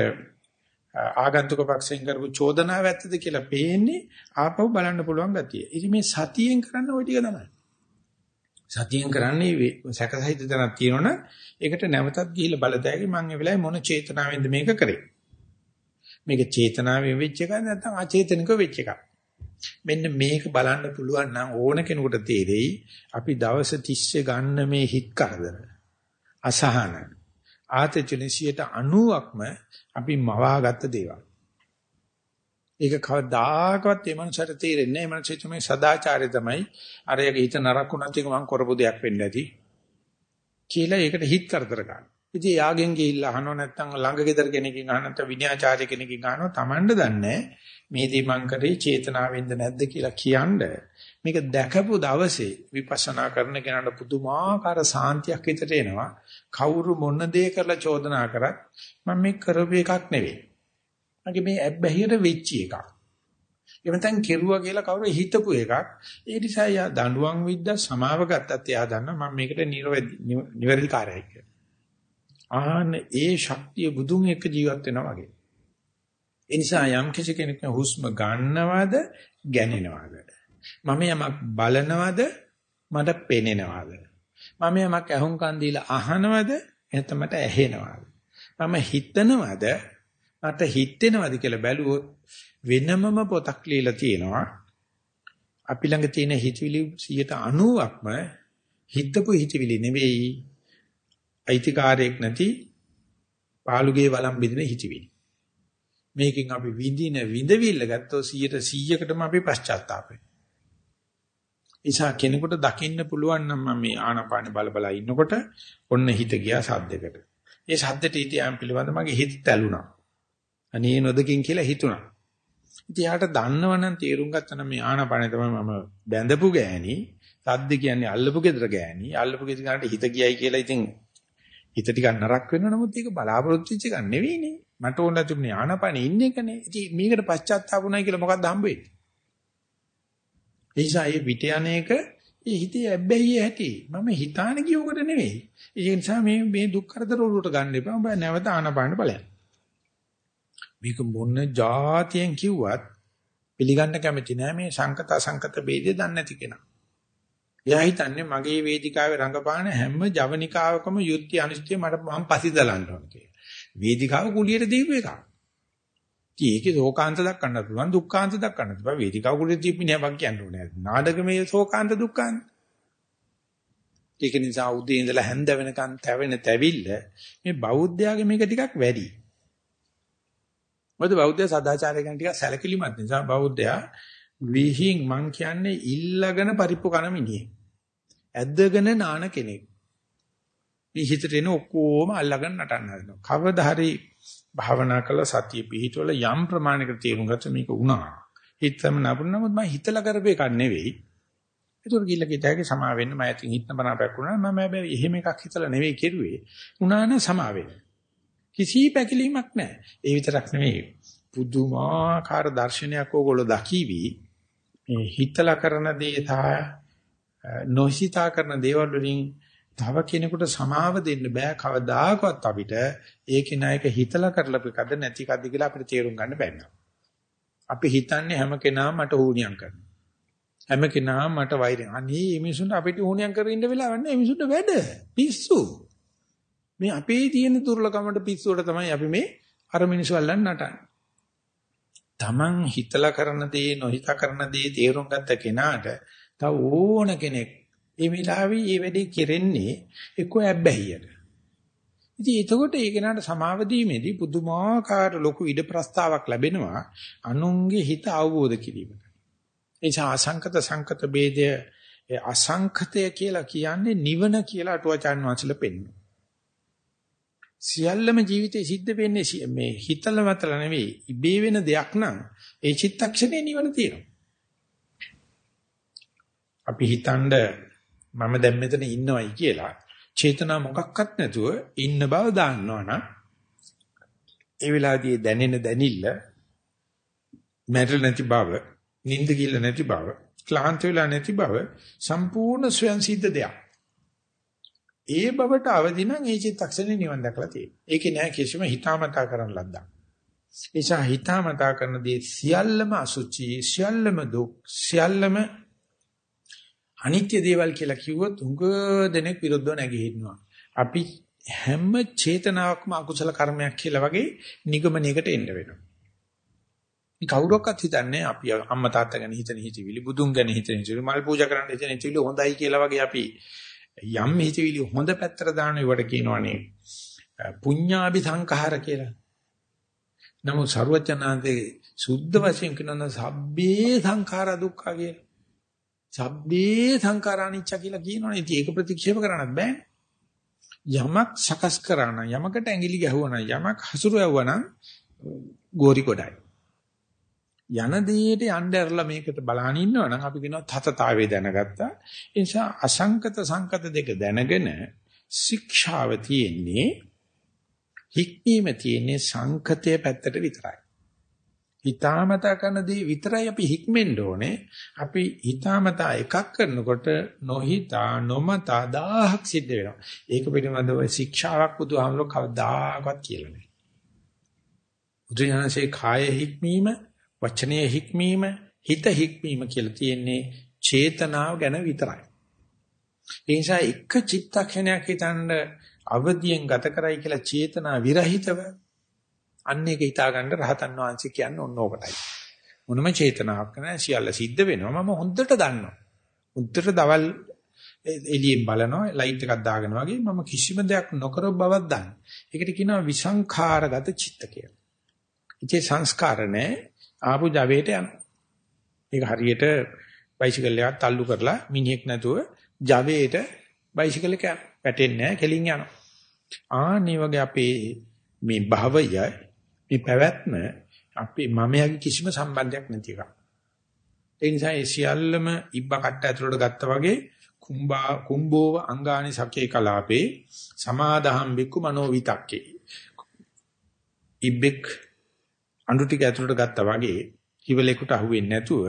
Speaker 1: ආගන්තුක පක්ෂයෙන් කරපු චෝදනාව ඇත්තද කියලා පේන්නේ ආපහු බලන්න පුළුවන් ගතිය. ඉතින් මේ සතියෙන් කරන්න ওই ටික තමයි. සතියෙන් කරන්නේ සැකසහිත දණක් තියෙනවනේ ඒකට නැවතත් ගිහිල්ලා බලතැයි මම ඒ වෙලාවේ මොන චේතනාවෙන්ද මේක කරේ. මේක චේතනාවෙන් වෙච්ච එකක් නැත්නම් අචේතනිකව වෙච්ච එකක්. මෙන්න මේක බලන්න පුළුවන් නම් ඕන කෙනෙකුට තේරෙයි අපි දවස් 30 ගන්න මේ හිත් කරදර අසහන ආතචනිසියට 90ක්ම අපි මවාගත්ත දේවල්. ඒක කවදාකවත් මේ මනසට තේරෙන්නේ නැහැ. මේ මනසේ තමයි සදාචාරය තමයි අර යගේ හිත නරක වුණත් ඒක මං කරපු දෙයක් වෙන්න ඇති. කියලා ඒකට හිත කරදර ගන්න. ඉතින් යාගෙන් ගිහිල්ලා අහනව නැත්නම් ළඟ ගෙදර කෙනකින් අහන නැත්නම් විනයාචාර්ය කෙනකින් අහනවා Tamanda දන්නේ මේ දේ මං කරේ චේතනාවෙන්ද නැද්ද කියලා කියන්නේ මේක දැකපු දවසේ විපස්සනා කරන කෙනාට පුදුමාකාර සාන්තියක් හිතට එනවා. කවුරු මොන දේ කරලා චෝදනා කරත් මම මේ කරපු එකක් නෙවෙයි. මගේ මේ ඇබ්බැහියට වෙච්ච එකක්. එවනතන් කෙරුවා කියලා කවුරු හිතපු එකක්. ඒ නිසා යා දඬුවම් විද්ද සමාව ගත්තත් එයා දන්නවා මම මේකට නිවැරදි කාර්යයක් කියලා. ආන ඒ ශක්තිය බුදුන් එක්ක ජීවත් වෙනවා වගේ. ඒ නිසා යම් කිසි කෙනෙක් හුස්ම ගන්නවද ගැනෙනවද? මම යමක් බලනවද මට පෙනෙනවද? මම යමක් අහුම්කන් දීලා අහනවද එහෙනම් මට ඇහෙනවද? මම හිතනවද මට හිතෙනවද කියලා බැලුවොත් වෙනමම පොතක් ලියලා තියෙනවා. අපි ළඟ තියෙන හිතවිලි 90%ක්ම හිතපු හිතවිලි නෙවෙයි. අයිතිකාරයක් නැති පාළුගේ වළම් බෙදෙන හිතවිලි. මේකෙන් අපි විඳින විඳවිල්ල ගත්තොත් 100%කටම අපි පශ්චාත්තාප වෙනවා. නිසා කෙනෙකුට දකින්න පුළුවන් නම් මම මේ ආනාපාන බල බල ඉන්නකොට ඔන්න හිත ගියා සද්දයකට. ඒ සද්දට ඉතින් පිළිබඳ මගේ හිත තැළුණා. අනේ නොදකින් කියලා හිතුණා. ඉතින් යාට දන්නවනම් තේරුම් ගත්තා නම් මේ ආනාපානේ තමයි මම බැඳපු ගෑණි. සද්ද කියන්නේ අල්ලපු gedර ගෑණි. අල්ලපු gedර ගන්නට හිත ගියයි කියලා ඉතින් හිත ටිකක් නරක වෙනවා නමුත් ඒක බලාපොරොත්තු වෙච්ච එකක් නෙවෙයිනේ. මට ඕන තිබුණේ ආනාපානේ ඉන්න එකනේ. ඉතින් මේකට පශ්චාත්තාපුණයි කියලා මොකක්ද හම්බෙන්නේ? ඒ නිසා මේ පිට යන්නේක ඒ හිතේ ඇබ්බැහිය ඇති. මම හිතාන කියෝකට නෙවෙයි. ඒ නිසා මේ මේ දුක් කරදර වලට ගන්න එපා. ඔබ නැවත ආනාපාන බලන්න. මේක මොන જાතියෙන් කිව්වත් පිළිගන්න කැමති නෑ මේ සංකත අසංකත ભેදය දන්නේ නැති කෙනා. එයා හිතන්නේ මගේ වේදිකාවේ රංගපාන හැම ජවනිකාවකම යුද්ධ අනිශ්චය මට මම පසිදලන්න ඕන කියලා. වේදිකාව කුලියට දීපු එකක්. ඉතින් ඒකේ ශෝකාන්ත දක්වන්න පුළුවන් දුක්ඛාන්ත දක්වන්න පුළුවන් වේදිකාව කුලියට දීපු නෑ බං කියන්න ඕනේ. නාටකමේ ශෝකාන්ත දුක්ඛාන්ත. ඒක නිසා උදේ ඉඳලා හැන්ද වෙනකන් තැවෙන තැවිල්ල මේ බෞද්ධයාගේ මේක ටිකක් වැඩි. මොකද බෞද්ධ සදාචාරය ගැන ටිකක් සැලකිලිමත් නිසා බෞද්ධයා විහිං මං කියන්නේ ඉල්ලගෙන පරිප්පු කන මිනිහෙක්. ඇද්දගෙන නාන කෙනෙක්. මේ හිතට එන ඔක්කොම අල්ලගෙන නටන්න හදනවා. කවදා හරි භාවනා කළ සතිය පිහිටවල යම් ප්‍රමාණයකට තේරුම් ගත්ත මේක වුණා. හිතම නපුරු නමුත් මම හිතලා කරපු එකක් නෙවෙයි. ඒතර ගිල්ල කිතෑගේ සමා වෙන්න මම ඉතින් හිතන බනපයක් වුණා මම හැබැයි එහෙම එකක් හිතලා නෙවෙයි කෙරුවේ. උනා නම් සමා වෙන්න. කිසි පැකිලීමක් නැහැ. ඒ විතරක් නෙවෙයි. පුදුමාකාර දර්ශනයක් ඕගොල්ලෝ දකිවි. මේ හිතලා කරන දේ සහ නොහිතා කරන දේවල් වලින් තව කෙනෙකුට සමාව දෙන්න බෑ කවදාකවත් අපිට ඒකේ නායක හිතලා කරලා පිටකද නැති කද්ද කියලා අපිට තේරුම් ගන්න බැහැ. අපි හිතන්නේ හැම කෙනාම මට හුණියම් කරනවා. හැම කෙනාම මට වෛරය. අනේ මේ මිනිසුන්ට අපිට හුණියම් කරගෙන ඉන්න වෙලාවක් නැහැ. මිනිසුන්ට වැඩ. පිස්සු. මේ අපේ තියෙන දුර්ලකමට පිස්සුවට තමයි අපි මේ අර මිනිස්සු අල්ලන්න නටන්නේ. Taman හිතලා කරන දේ නොහිතා කරන දේ තේරුම් ගත්ත කෙනාට තව ඕන කෙනෙක් ඒ වෙලාවේ මේ වැඩේ කෙරෙන්නේ එක්ක ඇබ්බැහියට. ඉතින් එතකොට ඒ කෙනාට සමාව දීමේදී පුදුමාකාර ලොකු ඉඩ ප්‍රස්තාවක් ලැබෙනවා අනුන්ගේ හිත අවබෝධ කිරීමට. ඒ නිසා අසංකත සංකත ભેදය අසංකතය කියලා කියන්නේ නිවන කියලා අටුවචාන් වහන්සේලා පෙන්වනවා. සියල්ලම ජීවිතේ සිද්ධ වෙන්නේ මේ හිතල මතල නෙවෙයි ඉබේ වෙන දෙයක් නම් ඒ චිත්තක්ෂණේ නිවන තියෙනවා. අපි හිතනද මම දැන් මෙතන ඉන්නවයි කියලා චේතනා මොකක්වත් නැතුව ඉන්න බව දාන්නවනම් ඒ වෙලාවේදී දැනෙන දැනිල්ල මැරෙල නැති බව, නිින්ද කිල්ල නැති බව, ක්ලාන්ත වෙලා නැති බව සම්පූර්ණ ස්වයන් සිද්ධ දෙයක්. ඒ බවට අවදි නම් ඒ චිත්තක්ෂණේ නිවන් දැකලා තියෙනවා. ඒකේ නෑ කිසිම හිතාමතා කරන්න ලද්දා. ඒසා හිතාමතා කරන දේ සියල්ලම අසුචි, සියල්ලම දුක්, සියල්ලම අනිත්‍ය දේවල් කියලා කිව්වොත් උඟ දෙනෙක් විරුද්ධව නැගිටිනවා. අපි හැම චේතනාවක්ම අකුසල කර්මයක් කියලා වගේ නිගමනයකට එන්න වෙනවා. මේ කවුරක්වත් හිතන්නේ අපි අම්මා තාත්තා ගැන හිතන හිතවිලි, බුදුන් ගැන හිතන හිතවිලි, මල් පූජා කරන්න හිතන හිතවිලි හොඳයි කියලා වගේ අපි යම් හිතවිලි හොඳ පැත්තට දාන ඒවට කියනවනේ පුඤ්ඤාභි සංඛාර කියලා. නමුත් ਸਰවඥාන්තේ සුද්ධ වශයෙන් කියනවා සබ්බේ සංඛාර දුක්ඛ කියලා. සබ්බේ සංඛාරානිච්ච කියලා කියනවනේ. ඉතින් ඒක ප්‍රතික්ෂේප කරන්නත් බෑ. යමක් සකස් කරා නම් යමකට ඇඟිලි ගැහුවා නම් යමක් හසුරුවුවා නම් ගෝරි කොටයි. යන දෙයට යන්න ඇරලා මේකට බලහන් ඉන්නවා නම් අපි කියනවා තතතාවේ දැනගත්තා. ඒ නිසා අසංකත සංකත දෙක දැනගෙන ශික්ෂාව තියෙන්නේ හික්මීම තියෙන්නේ සංකතයේ පැත්තට විතරයි. හිතාමතා කරන දේ විතරයි අපි හික්මෙන්න ඕනේ. අපි හිතාමතා එකක් කරනකොට නොහිතා නොමතා දාහක් සිද්ධ වෙනවා. ඒක පිළිබඳව ශික්ෂාවක් බුදුහාමුදුරුවෝ කවදාකවත් කියලා නැහැ. බුදුජානසේ කාය හික්මීම වචනයේ හික්මීම හිත හික්මීම කියලා තියෙන්නේ චේතනාව ගැන විතරයි. ඒ නිසා එක චිත්තක්ෂණයක් හිතන්න අවදියෙන් ගත කරයි කියලා චේතනා විරහිතව අන්න ඒක හිතා ගන්න රහතන් වහන්සේ කියන්නේ ඔන්න ඕකටයි. මොනම චේතනාවක් නැහැ සියල්ල සිද්ධ වෙනවා මම හොඳට දන්නවා. හොඳට දවල් එළියෙන් බලනවා ලයිට් එකක් දාගෙන වගේ මම කිසිම දෙයක් නොකර බවක් දන්නේ. ඒකට කියනවා විසංඛාරගත චිත්ත කියලා. ඉතින් සංස්කාර නැහැ ආපු ජවයට යන. ඒක හරියට බයිසිකල් එකක් තල්ලු කරලා මිනිහෙක් නැතුව ජවයට බයිසිකල් එක පැටෙන්නේ නැහැ කෙලින් යනවා. ආන්නේ වගේ අපේ මේ භවය මේ පැවැත්ම අපේ මමයාගේ කිසිම සම්බන්ධයක් නැති එකක්. ඒ නිසා ඒ සියල්ලම ඉබ්බ කට්ට ඇතුළට ගත්තා වගේ කුම්බා කුම්බෝව අංගානි සකේ කලාපේ සමාදහම් බික්කු මනෝ විතක්කේ. ඉබ්බෙක් අඳු ටික ඇතුළට ගත්තා වගේ හිවලෙකුට අහුවෙන්නේ නැතුව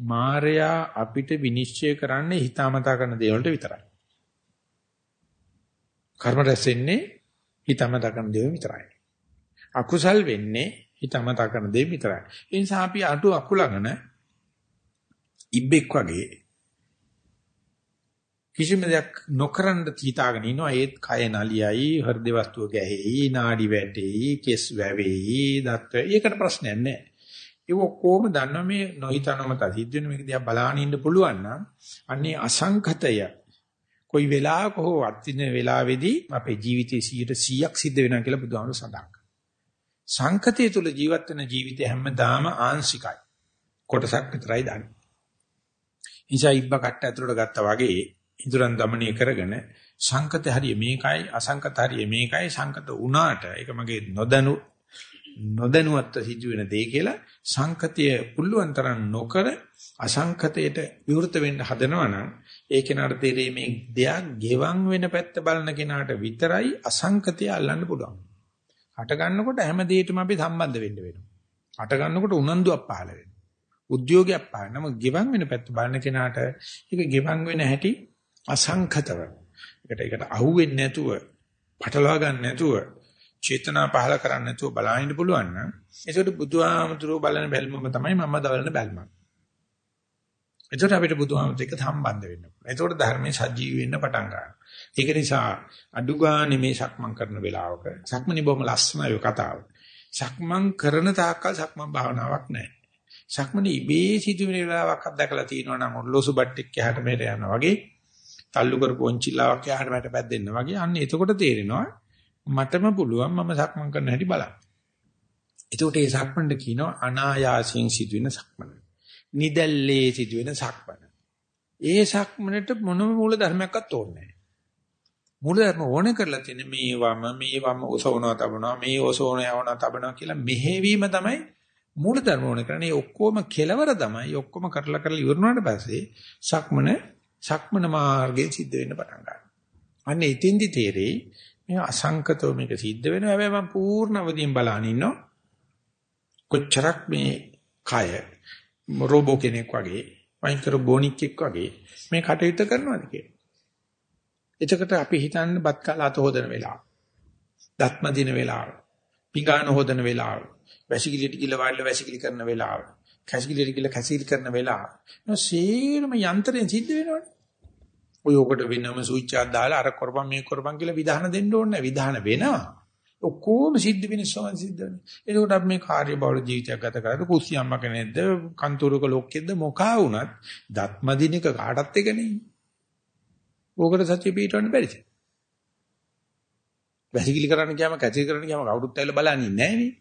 Speaker 1: මායයා අපිට විනිශ්චය කරන්නේ හිතාමතා කරන දේ වලට විතරයි. කර්ම රැස් වෙන්නේ හිතාමතා කරන දේ විතරයි. අකුසල් වෙන්නේ හිතාමතා කරන දේ විතරයි. ඒ නිසා අපි අටු අකුලගෙන ඉබ්බෙක් වගේ කිසිම දෙයක් නොකරන තීතාගෙන ඉනවා ඒත් කය නලියයි හෘද වස්තුව ගැහෙයි නාඩි වැටෙයි කෙස් වැවෙයි දත් ඒකට ප්‍රශ්නයක් නැහැ. ඒක කොහොම දන්නව මේ නොහිතනම තසිද්ද වෙන මේක දිහා බලාගෙන ඉන්න පුළුවන් නම් අන්නේ අසංකතය. කොයි වෙලාවක හෝ අත්දින වෙලාවේදී අපේ ජීවිතයේ 100ක් සිද්ධ වෙනවා කියලා බුදුහාමුදුරු සඳහන් සංකතිය තුල ජීවත් වෙන ජීවිතය හැමදාම ආංශිකයි. කොටසක් විතරයි දන්නේ. ඉන්සයි ඉබ්බ කට්ට ඇතුලට ගත්තා වගේ ඉදරන් দমনය කරගෙන සංකත හරිය මේකයි අසංකත හරිය මේකයි සංකත වුණාට ඒක මගේ නොදනු නොදැනුවත් සිදුවෙන දේ කියලා සංකතය පුළුවන් තරම් නොකර අසංකතයට විවෘත වෙන්න හදනවා නම් ඒ කෙනාට තේරෙන්නේ මේ දෙයක් ගෙවන් වෙන පැත්ත බලන කෙනාට විතරයි අසංකතය අල්ලන්න පුළුවන්. හට ගන්නකොට හැම දෙයකටම අපි සම්බන්ධ වෙන්න වෙනවා. හට ගන්නකොට උනන්දුවක් පහළ වෙනවා. උද්‍යෝගයක් පහළ. නම ගෙවන් වෙන පැත්ත බලන කෙනාට ඒක ගෙවන් වෙන හැටි අසංකතව. ඒකට ඒකට අහුවෙන්නේ නැතුව, පටලවා ගන්න නැතුව චේතනා පහල කරන්නේ නැතුව බලන්න පුළුවන් නම් ඒකට බුදුහාමුදුරුවෝ බලන බැල්මම තමයි මම දවලන බැල්ම. එතකොට අපිට බුදුහාමුදුරුවෝ එක්ක සම්බන්ධ වෙන්න පුළුවන්. එතකොට ධර්මයේ සජීවී වෙන්න පටන් ගන්නවා. ඒක නිසා අඩුගානේ මේ සක්මන් කරන වෙලාවක සක්මනේ බොහොම ලස්සනයි කතාව. සක්මන් කරන තාක්කල් සක්මන් භාවනාවක් නැහැ. සක්මනේ ඉබේ සිදුවෙන වෙලාවක් අත්දකලා තියෙනවා නම් ඔල්ලෝසු බට්ටෙක් යහට මෙහෙට යනවා වගේ තල්ලු කරපු ඔන්චිලාවක් යහට මට පැද්දෙන්න වගේ අන්න එතකොට තේරෙනවා මටම පුළුවන් මම සක්මන් කරන හැටි බලන්න. එතකොට ඒ සක්මන්ට කියනවා අනායාසයෙන් සිදුවෙන සක්මන. නිදැල්ලේ සිදුවෙන සක්මන. ඒ සක්මනට මොනම මූල ධර්මයක්වත් ඕනේ නැහැ. මූල ධර්ම ඕනේ කරලා තියෙන මේ වම මේ වම ඔසවනවා තබනවා මේ ඔසවන යවනවා තබනවා කියලා මෙහෙවීම තමයි මූල ධර්ම ඕනේ කරන්නේ. ඔක්කොම කෙලවර තමයි ඔක්කොම කරලා කරලා ඉවරනාට පස්සේ සක්මන සක්මන මාර්ගයේ සිද්ධ වෙන්න පටන් ගන්නවා. අන්න එතෙන්දි තේරෙයි මේ අසංකතව මේක සිද්ධ වෙනවා. හැබැයි මම පූර්ණ අවදීන් බලන ඉන්නවා. කොච්චරක් මේ කය රෝබෝ කෙනෙක් වගේ වයින් කර බොනික්ෙක් වගේ මේ කටයුත්ත කරනවාද කියලා. එතකොට අපි හිතන්නේ බත් කාලා අත හොදන වෙලාව. දත්ම දින වෙලාව. පිඟාන හොදන වෙලාව. වැසිකිළියට ගිල වාඩිලා වැසිකිලි කරන වෙලාව. කැසිකිළියට ගිල කැසිකිලි කරන වෙලාව. නෝ සීරම යන්ත්‍රයෙන් සිද්ධ වෙනවනේ. ඔය ඔකට වෙනම ස්විච් එකක් දාලා අර කරපම් මේක කරපම් කියලා විධාන දෙන්න ඕනේ නැහැ. විධාන වෙනවා. ඔක්කොම සිද්ධ වෙන සෝන් සිද්ධ වෙනවා. ඒකෝට අපි මේ කාර්ය බහුල ජීවිතයක් ගත කරද්දී කුස්සියම්ම කෙනෙක්ද, කන්තුරුක ලෝකෙද්ද මොකා වුණත් දත්මදිනික කාටත් එකනේ. ඕකට සත්‍ය පිටවන්න බැරිද? වැසිකිලි කරන්න ගියාම කැචි කරන්න ගියාම කවුරුත් ඇවිල්ලා බලන්නේ නැහැ නේ.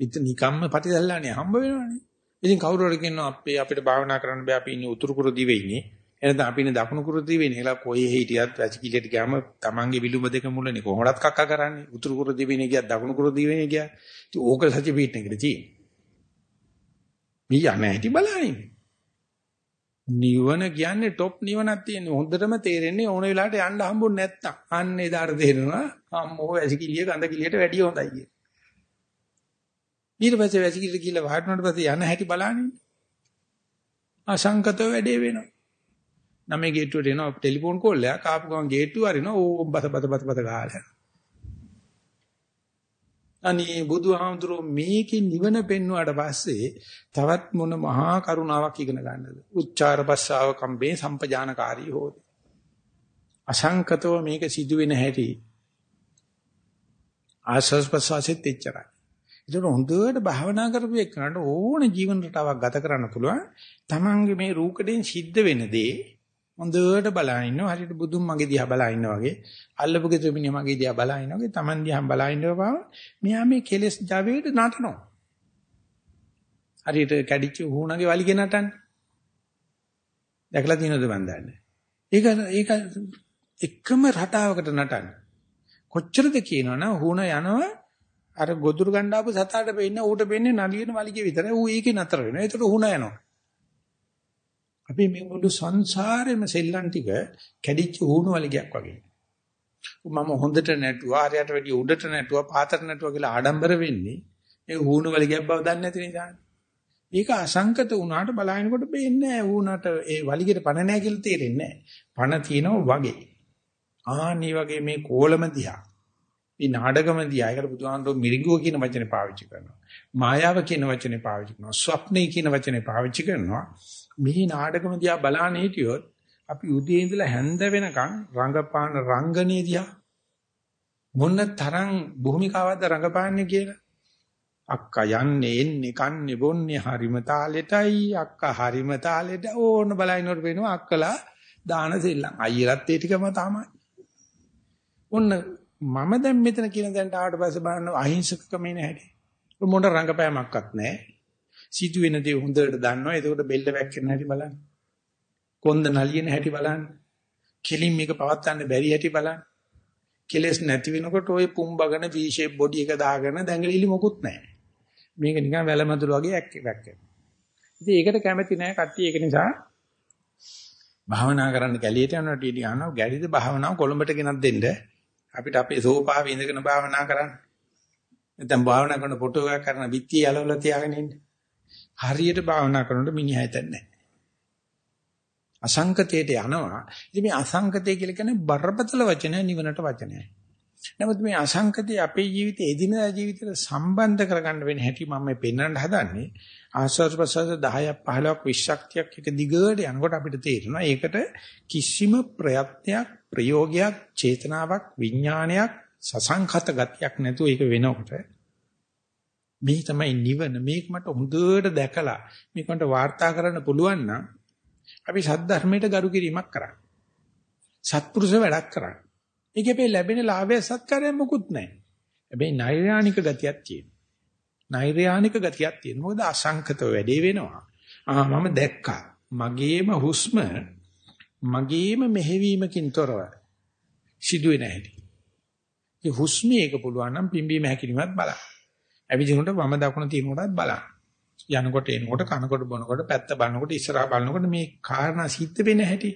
Speaker 1: ඉතින් නිකම්ම ප්‍රතිදල්ලානේ හම්බ වෙනවනේ. ඉතින් කවුරු හරි කියනවා අපේ අපිට භාවනා කරන්න බෑ අපි ඉන්නේ උතුරු කුරු දිවේ ඉන්නේ. එහෙනම් අපි ඉන්නේ දකුණු කුරු දිවේ ඉන්නේ. ඒලා කොහේ හිටියත් වැසිකිළියට ගියාම Tamange විලුඹ දෙක මුලනේ කොහොමවත් කක්ක කරන්නේ. උතුරු කුරු දිවේ ඉන්නේ ගියා දකුණු කුරු දිවේ ඉන්නේ ගියා. ඉතින් ඕක සත්‍ය පිටින් එකට තියෙන්නේ. මේ යන්නේ හිටි බලන්නේ. නිවන කියන්නේ টොප් නිවනක් තියෙන. හොඳටම තේරෙන්නේ ඕන වෙලාවට යන්න හම්බුනේ නැත්තම්. අන්න එදාට තේරෙනවා අම්මෝ වැසිකිළිය ගඳ කිලියට වැඩිය හොඳයි කියලා. ඊට පස්සේ වැසිකිලි කියලා වහටනට පස්සේ යන හැටි බලන්නේ. අසංකතව වැඩේ වෙනවා. නමේ ගේට්ටුවට එනවා ටෙලිෆෝන් කෝල් එකක් ආපු ගමන් ගේට්ටුව අරිනවා ඕ බත බත බත බත ගාලා. අනේ බුදුහාමුදුරෝ මේකේ නිවන පෙන්වුවාට පස්සේ තවත් මොන මහා කරුණාවක් ඉගෙන ගන්නද? උච්චාර භස්සාව කම්බේ සම්පජානකාරී හොති. අසංකතව මේක සිදුවෙන හැටි ආස්වාස් ප්‍රසවාසෙත් එච්චරයි. ඒක හොඳට භාවනා කරපු එක්කනට ඕන ජීවන රටාවක් ගත කරන්න පුළුවන්. Tamange මේ රූකඩෙන් සිද්ධ වෙන දේ හොඳට බලා ඉන්නවා. හරියට බුදුන් මගේ දිහා බලා ඉන්නා වගේ අල්ලපු ගෙදර මිනිහා මගේ දිහා බලා ඉන්නා වගේ Taman දිහා බලා ඉන්නවා මෙයා මේ කෙලස් ජවයට නටනවා. හරියට කැඩිච්ච හුණගේ වලිගේ නටන්නේ. දැකලා තියෙනවද මන් දන්නේ? ඒක ඒක එකම රටාවකට නටන්නේ. කොච්චරද කියනවනම් හුණ යනවා අර ගොදුරු ගන්න ආපු සතාට පෙන්න ඌට පෙන්නේ නලියන වලිගේ විතරයි. ඌ ඒකේ නතර වෙනවා. ඒකට හුණ යනවා. අපි මේ මුළු සංසාරෙම සෙල්ලම් ටික කැඩිච්ච ඌණු වලිගයක් වගේ. මම හොඳට නැටුවා, ආරයට වැඩි උඩට නැටුවා, පාතර නැටුවා කියලා ආඩම්බර වෙන්නේ ඒ ඌණු වලිගයක් බව දන්නේ නැති නිසා. ඒක අසංකත වුණාට බලහිනකොට බේන්නේ නැහැ. ඌණට ඒ වලිගෙට පණ නැහැ කියලා තේරෙන්නේ නැහැ. පණ තියෙනවා වගේ. ආනි වගේ මේ කෝලම දිහා. මේ නාඩගම දිහා. ඒකට බුදුහාමුදුරුවෝ මිරිඟුව කියන වචනේ පාවිච්චි කරනවා. මායාව කියන වචනේ පාවිච්චි කරනවා. ස්වප්නේ කියන වචනේ පාවිච්චි කරනවා. මේ නාටකම දිහා බලන්න හිටියොත් අපි උදේ ඉඳලා හැන්ද වෙනකන් රංගපාන රංගනේ දිහා මොන තරම් භූමිකාවක්ද රංගපාන්නේ කියලා? අක්කා යන්නේ එන්නේ කන්නේ බොන්නේ හරිම තාලෙටයි. අක්කා හරිම තාලෙට ඕන බලනකොට වෙනවා අක්කලා දාන සෙල්ලම්. අයියලත් ඒ ටිකම තමයි. ඔන්න මම දැන් මෙතන කියන දැන්ට ආවට පස්සේ බලන්න අහිංසකකම එන හැටි. මොන රංගපෑමක්වත් නැහැ. සිදු වෙන දේ හොඳට දන්නවා. එතකොට බෙල්ල වැක්කෙන හැටි බලන්න. කොන්ද නලියන හැටි බලන්න. කෙලින් මේක පවත්වන්න බැරි හැටි බලන්න. කෙලස් නැති වෙනකොට ওই පුම්බගෙන V shape body එක දාගෙන දැඟලිලි මොකුත් නැහැ. මේක නිකන් වැලමදුල වගේ ඇක් වැක්කෙන. ඉතින් ඒකට කැමති නැහැ කට්ටිය ඒක නිසා භාවනා කරන්න ගැලියට යනවා ටීඩි අහනවා ගැලිද භාවනාව කොළඹට ගෙනත් දෙන්න අපිට අපේ සෝපාවේ ඉඳගෙන භාවනා කරන්න. නැත්නම් භාවනා කරන ෆොටෝ එකක් කරන විත්තිය යලවලා තියාගෙන ඉන්න. හරියට භාවනා කරනකොට මිනිහා හිතන්නේ අසංකතයට යනවා. ඉතින් මේ අසංකතය කියලා කියන්නේ බරපතල වචනය නිවනට වචනයයි. නමුත් මේ අසංකතය අපේ ජීවිතේ එදිනදා ජීවිතේට සම්බන්ධ කරගන්න වෙන හැටි මම මේ පෙන්වන්න හදන්නේ. ආස්වාද ප්‍රසවාස 10ක් 15ක් 20ක් 30ක් එක දිගට යනකොට අපිට තේරෙනවා ඒකට කිසිම ප්‍රයත්නයක් ප්‍රයෝගයක් චේතනාවක් විඥානයක් සසංඛත ගතියක් නැතුව ඒක වෙනකොට මේ තමයි නිවන මේක මට හොඳට දැකලා මේක මට වාර්තා කරන්න පුළුවන් නම් අපි සද්ධර්මයට ගරු කිරීමක් කරා. සත්පුරුෂ වැඩක් කරා. ඒක අපේ ලැබෙන ලාභය සත්කාරය මොකුත් නැහැ. හැබැයි නෛර්යානික ගතියක් තියෙනවා. නෛර්යානික ගතියක් තියෙනවා. මොකද අසංකතව වැඩේ වෙනවා. ආ මම දැක්කා. මගේම හුස්ම මගේම මෙහෙවීමකින් තොරව සිදුවේ නැහැ. ඒ හුස්මේ එක පුළුවන් නම් පිම්බීම හැකිලිමත් බලන්න. ඇවිදිනකොට වම දකුණ තියෙනකොටත් බලන්න. යනකොට එනකොට කනකොට බොනකොට පැත්ත බලනකොට ඉස්සරහා බලනකොට මේ කාරණා සිද්ධ වෙන හැටි.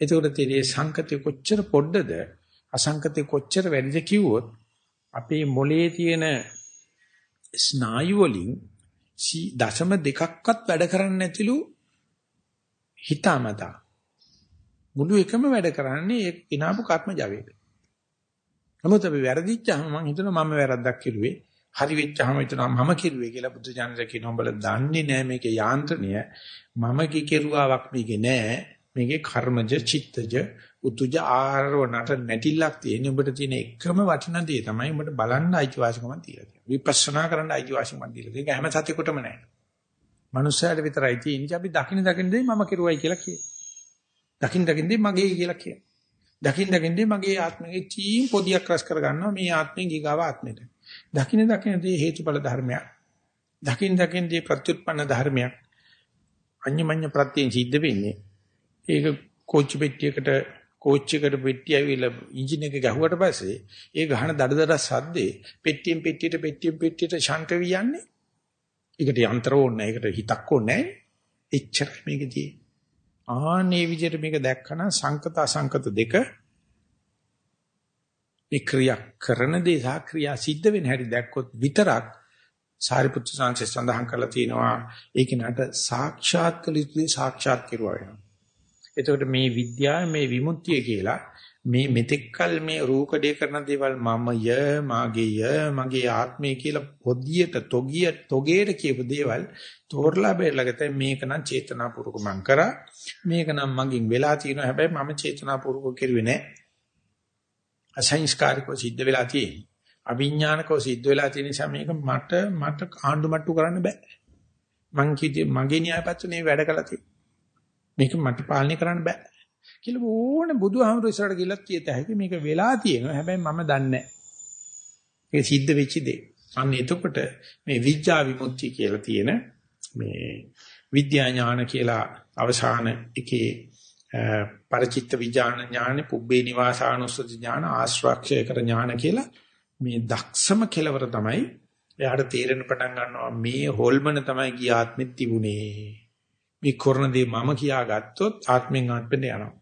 Speaker 1: එතකොට තේරෙයි සංකතය කොච්චර පොඩ්ඩද අසංකතය කොච්චර වැඩිද කිව්වොත් අපේ මොලේ තියෙන ස්නායු වලින් දශම දෙකක්වත් වැඩ කරන්නේ නැතිලු හිතාමතා මුළු එකම වැඩ කරන්නේ ඒ ඉනාපු කර්ම ජවයේ. නමුත් අපි වැරදිච්චාම මම හිතනවා මම වැරද්දක් කිරුවේ. හරි වෙච්චාම හිතනවා මම කිරුවේ කියලා බුදු ජානක කියනවා උඹලා දන්නේ නැහැ මේකේ යාන්ත්‍රණය. මම කි කෙරුවාවක් මේකේ නැහැ. මේකේ කර්මජ චිත්තජ උතුජ ආරවණට නැටිලක් තියෙන උඹට තියෙන එකම වටිනා දේ තමයි උඹට බලන්න අයිතිවාසිකම තියලා තියෙන්නේ. විපස්සනා කරන්න අයිතිවාසිකම දීලා තියෙන්නේ. ඒක හැම සතෙකුටම නැහැ. මනුස්සයාට විතරයි තියෙන්නේ. අපි දකින්න දකින්න දේ මම කෙරුවයි කියලා කියනවා. දකින්න දකින්න දේ මගේ කියලා කියනවා. දකින් දකින්නේ මගේ ආත්මයේ චීම් පොදියක් රස කර ගන්නවා මේ ආත්මෙන් ගිගාව ආත්මෙට. දකින්න දකින්නේ හේතුඵල ධර්මයක්. දකින් දකින්නේ ප්‍රත්‍යুৎපන්න ධර්මයක්. අඤ්ඤමඤ්ඤ ප්‍රත්‍යයෙන් සිද්ධ වෙන්නේ. ඒක කෝච්චි පෙට්ටියකට කෝච්චියකට පෙට්ටිය ඇවිල්ලා එන්ජින් එක ගහුවට පස්සේ ඒ ගහන දඩදඩ සද්දේ පෙට්ටියෙන් පෙට්ටියට පෙට්ටියෙන් පෙට්ටියට ශාන්ත වියන්නේ. ඒකට යන්ත්‍ර ඕනේ ඒකට හිතක් ඕනේ නැහැ. එච්චර මේකදී ආනේ විදිහට මේක දැක්කම සංකත අසංකත දෙක මේ ක්‍රියා කරන දේ සහ ක්‍රියා සිද්ධ වෙන හැටි දැක්කොත් විතරක් සාරිපුත්‍ර සංසේ සඳහන් කරලා තියෙනවා ඒක නට සාක්ෂාත් කළ යුතුයි සාක්ෂාත් කෙරුවා වෙනවා. එතකොට මේ විද්‍යාව මේ විමුක්තිය කියලා මේ මෙතෙක්කල් මේ රූකඩේ කරන දේවල් මමය මාගේය මගේ ආත්මය කියලා පොදියට තොගිය තොගේට කියපු දේවල් තෝරලා බෙරලාගත මේක නම් චේතනාපූර්වක මං කරා. මේක නම් මගෙන් වෙලා තියෙනවා. හැබැයි මම චේතනාපූර්වක කෙරුවේ නෑ. අසංස්කාරිකව සිද්ධ වෙලා තියෙන්නේ. අවිඥානිකව සිද්ධ වෙලා තියෙන නිසා මේක මට මට ආණ්ඩු මට්ටු කරන්න බෑ. මං කිව්වේ මගේ න්‍යායපත්‍රනේ වැඩ කළා තියෙන්නේ මේක මට පාලනය කරන්න බෑ. කියලා ඕනේ බුදුහාමුදුරු ඉස්සරහට ගිහලා කියත හැකි මේක වෙලා තියෙනවා. හැබැයි මම දන්නේ නැහැ. ඒක සිද්ධ වෙච්ච දේ. අන්න එතකොට මේ විඥා විමුක්තිය කියලා තියෙන මේ විද්‍යා ඥාන කියලා අවසාන එකේ පරිචිත්ත විඥාන ඥාන පුබ්බේ නිවාසානුස්සති ඥාන ආශ්‍රක්ෂය කර ඥාන කියලා මේ දක්ෂම කෙලවර තමයි එයාට තේරෙන පටන් ගන්නවා මේ හොල්මන තමයි ගිය ආත්මෙත් තිබුණේ මේ කරන දේ මම කියා ගත්තොත් ආත්මෙන් ආත්මෙට යනවා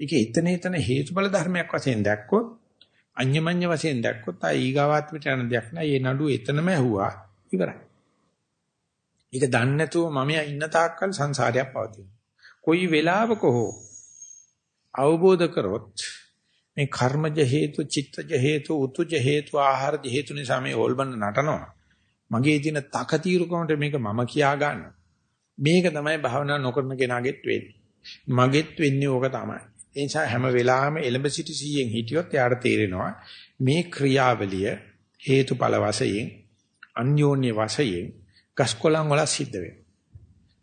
Speaker 1: ඒක එතන එතන හේතුඵල ධර්මයක් වශයෙන් දැක්කොත් අඤ්ඤමඤ්ඤ වශයෙන් දැක්කොත් ආ ඊගාවාත්මට යන දෙයක් නෑ. මේ නඩුව එතනම ඇහුවා ඉවරයි. ඒක දන්නේ නැතුව මම ඉන්න තාක්කල් සංසාරයක් පවතිනවා. කොයි වෙලාවක හෝ අවබෝධ කරොත් මේ කර්මජ හේතු, චිත්තජ හේතු, උතුජ හේතු, ආහාරජ හේතු නිසා මේ ඕල්බන් නටනවා. මගේ තියෙන තකතිරුකමට මේක මම කියා ගන්න. මේක තමයි භාවනා නොකරන කෙනාගෙත් වෙන්නේ. මගෙත් වෙන්නේ ඕක තමයි. ඒ නිසා හැම වෙලාවෙම එලඹ සිටි සීයෙන් හිටියොත් යාට තේරෙනවා මේ ක්‍රියාවලිය හේතුඵල වශයෙන් අන්‍යෝන්‍ය වශයෙන් ගස්කොලන් වල සිද්ධ වෙනවා.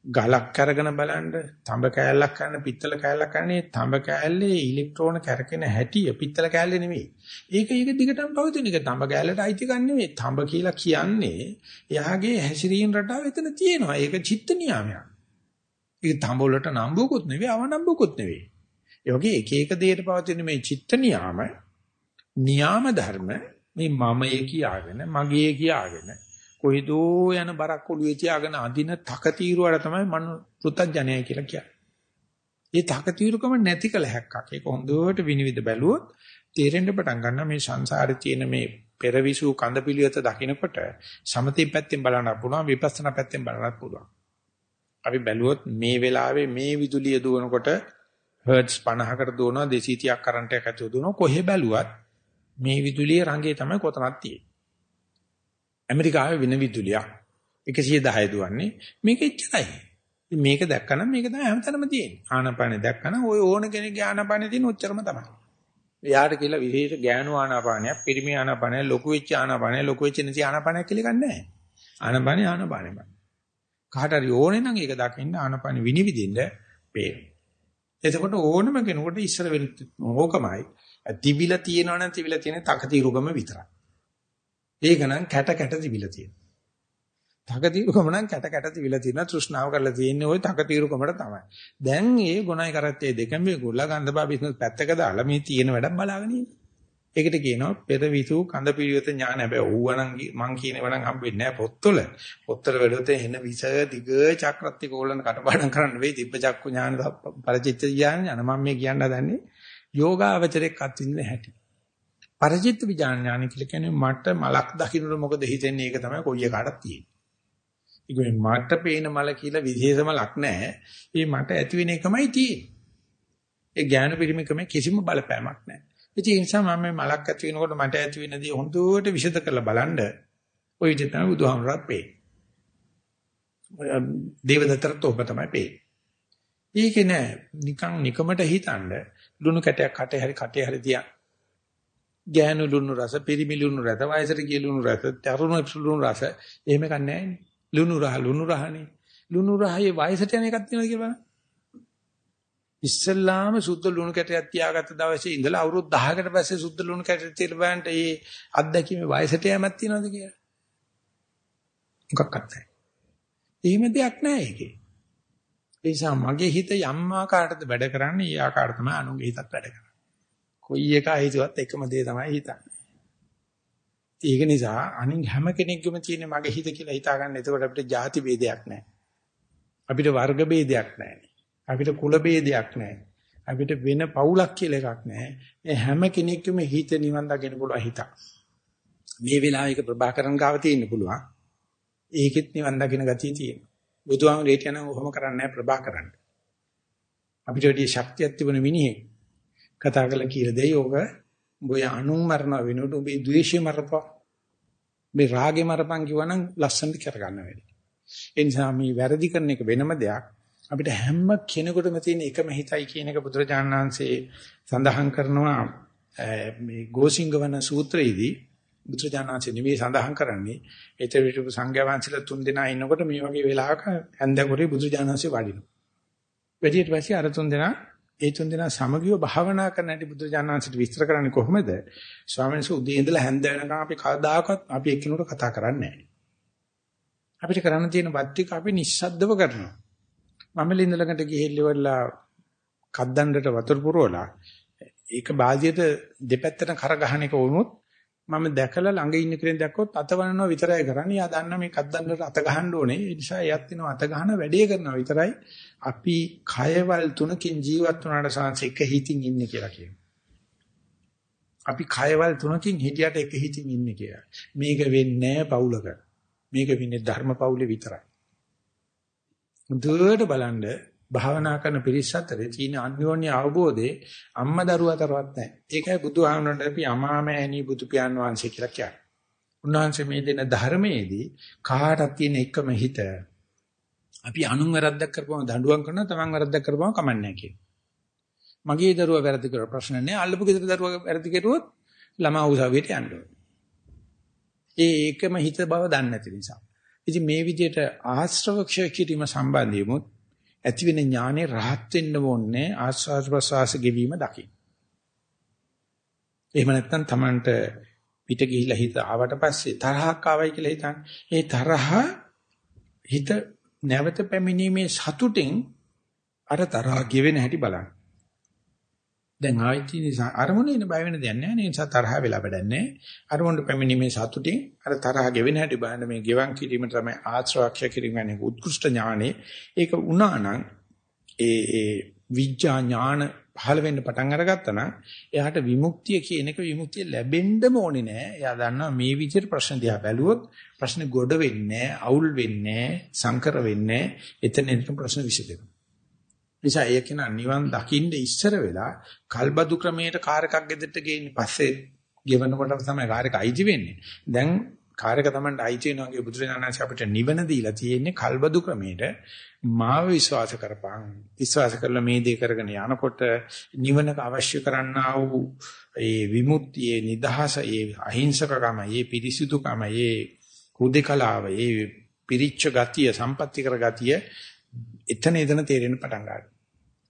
Speaker 1: ගලක් අරගෙන බලන්න තඹ කෑල්ලක් ගන්න පිත්තල කෑල්ලක් ගන්නේ තඹ කෑල්ලේ ඉලෙක්ට්‍රෝන කැරකෙන හැටි පිත්තල කෑල්ලේ නෙමෙයි. ඒක ඒක දිගටම පවතින එක තඹ කෑල්ලට අයිති ගන්න නෙමෙයි. තඹ කියලා කියන්නේ එයාගේ හැසිරීම රටාව එතන තියෙනවා. ඒක චිත්ත නියාමයක්. ඒක තඹ වලට නම්බුකුත් නෙවෙයි අවනම්බුකුත් නෙවෙයි. ඒ වගේ එක එක දෙයට පවතින මේ චිත්ත නියාම නියාම ධර්ම මේ මමයේ කියාගෙන මගේ කියාගෙන කොයිදෝ යන බරක් ඔළුවේ තියාගෙන අදින තකතිරුවට තමයි මනු පෘතජනය කියලා කියන්නේ. ඒ තකතිරුකම නැති කල හැක්කක්. ඒක හොඳට විනිවිද බැලුවොත් තේරෙන්න පටන් ගන්නවා මේ සංසාරේ තියෙන මේ පෙරවිසු කඳ පිළිවෙත දකිනකොට සමතේ පැත්තෙන් බලන්න පුළුවන් විපස්සනා පැත්තෙන් බලන්නත් පුළුවන්. අපි බැලුවොත් මේ වෙලාවේ මේ විදුලිය දුවනකොට හර්ට්ස් 50කට දුවනවා 230ක් කරන්ට් එකක් ඇතුළු දුවනවා කොහෙ බැලුවත් මේ විදුලියේ රංගේ තමයි කොතනක් තියෙන්නේ. ඇමරිකාවේ වෙන විදුලියක් 110 දුවන්නේ මේක එච්චරයි. මේක දැක්කනම් මේක තමයි හැමතැනම තියෙන්නේ. ආනාපානෙ දැක්කනම් ওই ඕන කෙනෙක්ගේ ආනාපානෙ තියෙන ඔච්චරම තමයි. එයාට කියලා විශේෂ ඥාන ආනාපානයක්, පිරිමි ආනාපානයක්, ලොකු වෙච්ච ආනාපානයක්, ලොකු වෙච්ච නැති ආනාපානයක් කියලා ගන්න නැහැ. ආනාපානෙ ආනාපානෙමයි. කාට හරි ඕනේ නම් ඒක දකින්න ආනාපානෙ විනිවිදින්න පේනවා. එතකොට ඕනම කෙනෙකුට ඉස්සර වෙන්න ඕකමයි. තිබිලා තියෙනවා නම් තිබිලා තියෙන තකතිරුකම විතරයි. ඒක නම් කැට කැට තිබිලා තියෙනවා. තකතිරුකම නම් කැට කැට තිබිලා තියෙනවා තෘෂ්ණාව කරලා තියෙන්නේ ওই තකතිරුකමට තමයි. දැන් මේ ගුණයි කරත්තේ දෙකම මේ ගොල්ලා ගන්ධබා බිස්නස් පැත්තක දාලා මේ තියෙන වැඩක් බලාගෙන ඉන්නේ. ඒකට කියනවා පෙරවිසු කඳ පිළිවෙත ඥාන හැබැයි ඕවනම් මං කියනව නම් හම්බෙන්නේ නැහැ පොත්වල. පොත්වල වැඩොත් එන විස දිග චක්‍රත්ති කෝලන කටපාඩම් කරන්න වෙයි දිබ්බ චක්කු ඥාන පරිචිත්ත ඥාන යන මම මේ කියන්න හදන්නේ යෝගාවචරයක් අත්විඳින හැටි. පරිචිත්ත විඥාන කියලා කියන්නේ මට මලක් දකින්නට මොකද හිතෙන්නේ ඒක තමයි කොයි එකකටත් තියෙන්නේ. ඒක මට පේන මල කියලා විශේෂ මලක් නැහැ. ඒ මට ඇති වෙන එකමයි තියෙන්නේ. ඒ ඥාන පරිමිකම කිසිම බලපෑමක් නැහැ. ඉතින් ඒ නිසා මම මේ මලක් ඇති වෙනකොට මට ඇති වෙන දේ හොඳට විෂද කරලා බලන්න ඔය විදිහ තමයි බුදුහාමරත් පේන්නේ. දේවදත්තරත් ඔබ තමයි පේන්නේ. ඒක නෑ නිකන් නිකමට හිතනද ලුණු කැටයක් කටේ හරි කටේ හරි තියන්. ගෑනු ලුණු රස, පිරිමි ලුණු රස, වයසට ගිය ලුණු රස, තරුණ ලුණු රස එහෙම කන්නේ නෑනේ. ලුණු රහ ලුණු රහනේ. ලුණු රහේ වයසට යන එකක් තියෙනවා කියලා බලන්න. ඉස්සල්ලාම සුද්ධ ලුණු කැටයක් තියාගත්ත දවසේ ඉඳලා අවුරුදු 10කට පස්සේ සුද්ධ ලුණු කැටය තියලා බලන්න ඒ අත්දැකීමේ වයසට යෑමක් තියනවද කියලා. මොකක්වත් නැහැ. එහෙම දෙයක් නැහැ ඒකේ. ඒ නිසා මගේ හිත යම් ආකාරයකට වැඩ කරන්නේ ඒ ආකාරය තමයි අනුගේ හිතත් වැඩ කරන්නේ. කොයි එක හේතුවත් එකම දේ තමයි හිතන්නේ. ඒක නිසා අනින් හැම කෙනෙක්ගම තියෙන මගේ හිත කියලා හිතාගන්න එතකොට අපිට ಜಾති ભેදයක් නැහැ. අපිට වර්ග ભેදයක් නැහැ. අපිට කුල ભેදයක් නැහැ. අපිට වෙන පවුලක් කියලා එකක් නැහැ. මේ හැම කෙනෙක්ගේම හිත නිවන් දකින්න පුළුවන් හිතක්. මේ වෙලාවේ ඒක ප්‍රභාකරන් ගාව තියෙන්න පුළුවන්. ඒකෙත් නිවන් දකින්න ගතිය තියෙනවා. බුදුහාමුදුරේට යන ඔහොම කරන්නේ නැහැ ප්‍රභාකරන්. අපිට වැඩි ශක්තියක් තිබුණ මිනිහෙක් කතා කරලා කියලා දෙයි ඕක උඹ අනුන් මරන වෙනුවට උඹේ ද්වේෂය මරපන්. මේ රාගේ මරපන් කිව්වනම් ලස්සනට කරගන්න වැඩි. ඒ නිසා මේ වැරදි කරන එක වෙනම දෙයක්. අපිට හැම කෙනෙකුටම තියෙන එකම හිතයි කියන එක බුදුරජාණන් වහන්සේ සඳහන් කරනවා මේ ගෝසිංගවන සූත්‍රයේදී බුදුරජාණන් වහන්සේ නිමේ සඳහන් කරන්නේ ඒතර විතර සංඝයා වහන්සේලා තුන් දෙනා ඉන්නකොට මේ වගේ වෙලාවක ඇන්දකොරේ බුදුරජාණන් වහන්සේ වඩිනවා. වැඩියට පස්සේ අර තුන් දෙනා ඒ තුන් දෙනා සමගියව භාවනා කරන හැටි බුදු දානංශට විස්තර කරන්නේ කොහොමද? ස්වාමීන් වහන්සේ උදේ ඉඳලා හැන්ද වෙනකම් අපි කවදාකවත් අපි එක්කිනුට කතා කරන්නේ නැහැ. අපිට කරන්න තියෙන වත් ටික අපි නිස්සද්දව කරනවා. මම ලින්දලකට ගිහිල්ලා කද්දණ්ඩට වතුර පුරවලා ඒක බාදියට දෙපැත්තට කර ගහන එක වුණොත් මම දැකලා ළඟ ඉන්න කෙනෙක් දැක්කොත් අත වනනවා විතරයි කරන්නේ. යා දන්න මේ කද්දන්නට අත ගහන්න ඕනේ. ඒ නිසා එයත් වෙනවා අත ගහන වැඩේ කරනවා විතරයි. අපි කයවල් තුනකින් ජීවත් වුණාට සංස එක හිතින් ඉන්නේ කියලා කියනවා. අපි කයවල් තුනකින් හිටියට එක හිතින් ඉන්නේ කියලා. මේක වෙන්නේ පවුලක. මේක වෙන්නේ ධර්ම පවුලේ විතරයි. දුරට බලන්න භාවනා කරන පිරිස අතරේ තියෙන අන්‍යෝන්‍ය අවබෝධේ අම්මා දරුවා තරවත් නැහැ. ඒකයි බුදුහාමුදුරන්ට අපි අමාමෑණී බුදු පියාණන් වහන්සේ කියලා කියන්නේ. උන්වහන්සේ මේ දෙන ධර්මයේදී කාටත් තියෙන එකම හිත. අපි අනුන් වැරද්දක් කරපුවම දඬුවම් කරනවා තමන් වැරද්දක් කරපුවම කමන්නේ නැහැ කියන. මගේ දරුවා වැරදි කරලා ප්‍රශ්න නැහැ. අල්ලපු ගෙදර දරුවා වැරදි කරුවොත් ළමා උසාවියට යන්න ඒ ඒකම හිත බව දන්නේ නැති නිසා. ඉතින් මේ විදිහට ආශ්‍රව ක්ෂය කිරීම සම්බන්ධයෙමුත් ඇති වෙන ඥානේ රහත් වෙන්න ඕනේ ආස්වාද ප්‍රසවාස ගෙවීම දකින්න. එහෙම නැත්නම් Tamanට පිට ගිහිලා හිත ආවට පස්සේ තරහක් ආවයි කියලා හිතන්න. ඒ තරහ හිත නැවත පැමිණීමේ සතුටින් අර තරහ ගෙවෙන හැටි බලන්න. දැන් ආයිති නිසා අරමුණේ ඉන්න බය වෙන දෙයක් නැහැ නේ. නිසා තරහ වෙලා වැඩන්නේ අරමුණට පැමිණීමේ සතුටින් අර තරහ ගෙවෙන හැටි බලන්න මේ ගෙවන් කිරීම තමයි ආශ්‍රවක්ෂ කිරීම කියන්නේ. උත්කෘෂ්ඨ ඥානෙ. ඒක වුණා නම් ඒ ඒ විඥා ඥාන පහළ වෙන්න පටන් අරගත්තා නම් එයාට විමුක්තිය කියන එක විමුක්තිය ලැබෙන්නම ඕනේ නෑ එයා දන්නවා මේ විදිහට ප්‍රශ්න දිහා බැලුවොත් ප්‍රශ්න ගොඩ වෙන්නේ අවුල් වෙන්නේ සංකර වෙන්නේ එතන එතන ප්‍රශ්න විසඳෙනවා. නිසා ඒක නා නිවන් දකින්න ඉස්සර වෙලා කල්බදු ක්‍රමයට කාර් එකක් ගෙදරට ගේන්නේ පස්සේ ගෙවනකොට තමයි කාර් එක අයිති වෙන්නේ. දැන් කාර් එක තමයි අයිති වෙනවාගේ බුදුරජාණන් අපිට නිවන දීලා තියෙන්නේ කල්බදු ක්‍රමයට මාව විශ්වාස කරපන්. විශ්වාස කරලා මේ දේ කරගෙන යනකොට නිවනක අවශ්‍ය කරන්නා වූ ඒ විමුක්තියේ නිදහස, ඒ අහිංසකකම, ඒ පිරිසිදුකම, ඒ කුදේකලාව, ඒ පිරිච්ච ගතිය, සම්පත්‍ති කර ගතිය එතන එතන තේරෙන්න පටන් ගන්නවා.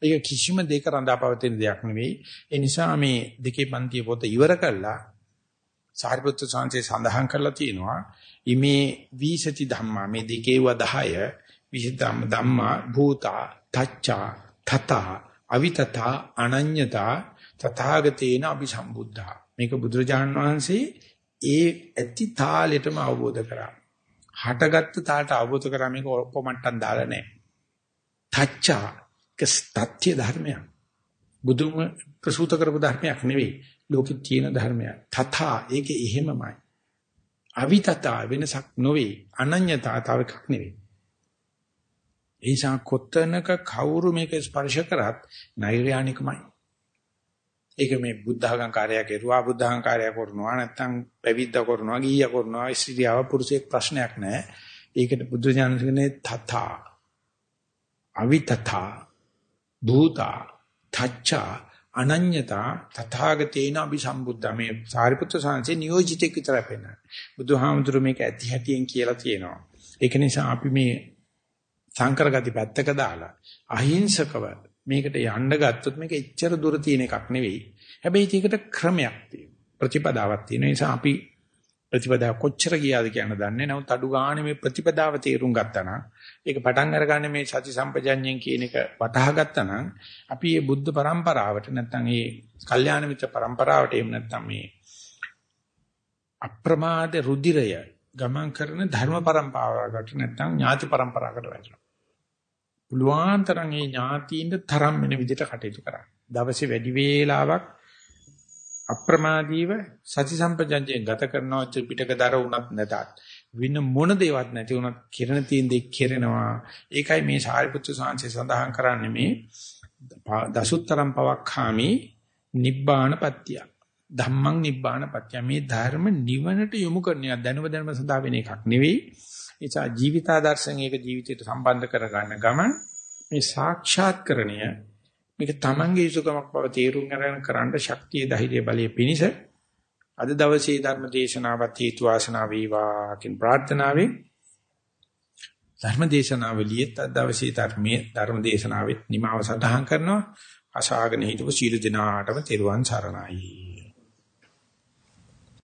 Speaker 1: ඒක කිසිම දෙයක රඳාපවතින දෙයක් නෙවෙයි. ඒ නිසා මේ දෙකේ පන්තිය පොත ඉවර කළා. සාරිපුත්‍ර සාංශේ සඳහන් කරලා තියෙනවා. ඉමේ වීසති ධම්මා මේ දෙකේව 10 විහිදම් ධම්මා භූතා තච්චා තතා අවිතතා අනඤ්‍යතා තථාගතේන අபிසම්බුද්ධා. මේක බුදුරජාණන් වහන්සේ ඒ ඇති තාලෙටම අවබෝධ කරා. හටගත්තු තාලට අවබෝධ කරා. මේක ඔක්කොමට්ටම් දාලා නැහැ. තච්චා සත්‍ය ධර්මයක්. බුදුම ප්‍රසූත කරපු ධර්මයක් නෙවෙයි. ලෝකෙ තියෙන ධර්මයක්. තථා ඒකේ එහෙමමයි. අවිතතා වෙනසක් නොවේ. අනඤ්‍යතා තව එකක් නෙවෙයි. ඒසා කොතනක කවුරු මේක ස්පර්ශ කරත් නෛර්යානිකමයි. ඒක මේ බුද්ධඝං කාර්යය කෙරුවා බුද්ධඝං කාර්යය කරනවා නැත්නම් පැවිද්ද කරනවා ගීය කරනවා ස්ත්‍රියව පුරුෂයෙක් ප්‍රශ්නයක් නැහැ. ඒකට බුද්ධ ඥානසිකනේ තථා අවිතතා භූතා තච්චා අනඤ්‍යතා තථාගතේන අபிසම්බුද්ධ මේ සාරිපුත්‍ර සාංශේ නියෝජිතෙක් විතරයි පෙන්නන්නේ. බුදුහාමුදුරු මේක ඇති හැටියෙන් කියලා තියෙනවා. ඒක නිසා අපි මේ සංකර ගති පැත්තක දාලා අහිංසකව මේකට යන්න ගත්තොත් මේක එච්චර දුර තියෙන එකක් නෙවෙයි. හැබැයි ඒකට ක්‍රමයක් තියෙනවා. ප්‍රතිපදාවක් තියෙන නිසා අපි ප්‍රතිපදාව කොච්චර ගියාද කියන දන්නේ නැහොත් අඩු ගානේ මේ ප්‍රතිපදාව තේරුම් ගත්තා නම් ඒක පටන් අරගන්නේ මේ සති සම්පජඤ්ඤයෙන් කියන එක වටහා ගත්තා නම් අපි මේ බුද්ධ પરම්පරාවට නැත්නම් මේ කල්යාණ මිත්‍ර પરම්පරාවට එහෙම නැත්නම් මේ අප්‍රමාද රුධිරය ගමන් කරන ධර්ම પરම්පරාවකට නැත්නම් ඥාති પરම්පරාවකට වැටෙනවා. පුළුවන් තරම් මේ ඥාතියින්ද තරම් වෙන විදිහට කටයුතු කරන්න. දවසේ වැඩි වේලාවක් අප්‍රමාදීව සති සම්පජඤ්ඤයෙන් ගත කරනවා පිටකදර වුණත් නැතත්. වින මොන දේවත් නැති වුණත් කිරණ තියෙන දේ කෙරෙනවා. ඒකයි මේ සාරිපුත්‍ර සාංශය සඳහන් කරන්නේ මේ දසුත්තරම් පවක්ඛාමි නිබ්බානපත්තිය ධම්මං නිබ්බානපත්තිය මේ ධර්ම නිවනට යොමු කරන දැනුව දැනුම සඳහා වෙන එකක් නෙවෙයි. ඒසා ජීවිතාදර්ශයෙන් ඒක ජීවිතයට සම්බන්ධ කරගන්න ගමන් මේ සාක්ෂාත්කරණය මේක තමන්ගේ යුතුයකමක් බව තේරුම් ගන්න කරන්න ශක්තිය ධෛර්ය බලය පිනිස අද දවසේ ධර්ම දේශනාවත් හේතු වාසනා වේවා කියන ප්‍රාර්ථනාවෙන් ධර්මදේශනාවලියෙත් අද දවසේ ධර්මයේ ධර්මදේශනාවෙත් නිමාව සටහන් කරනවා. අසාගෙන හිටපු සීල දිනාටම තෙරුවන් සරණයි.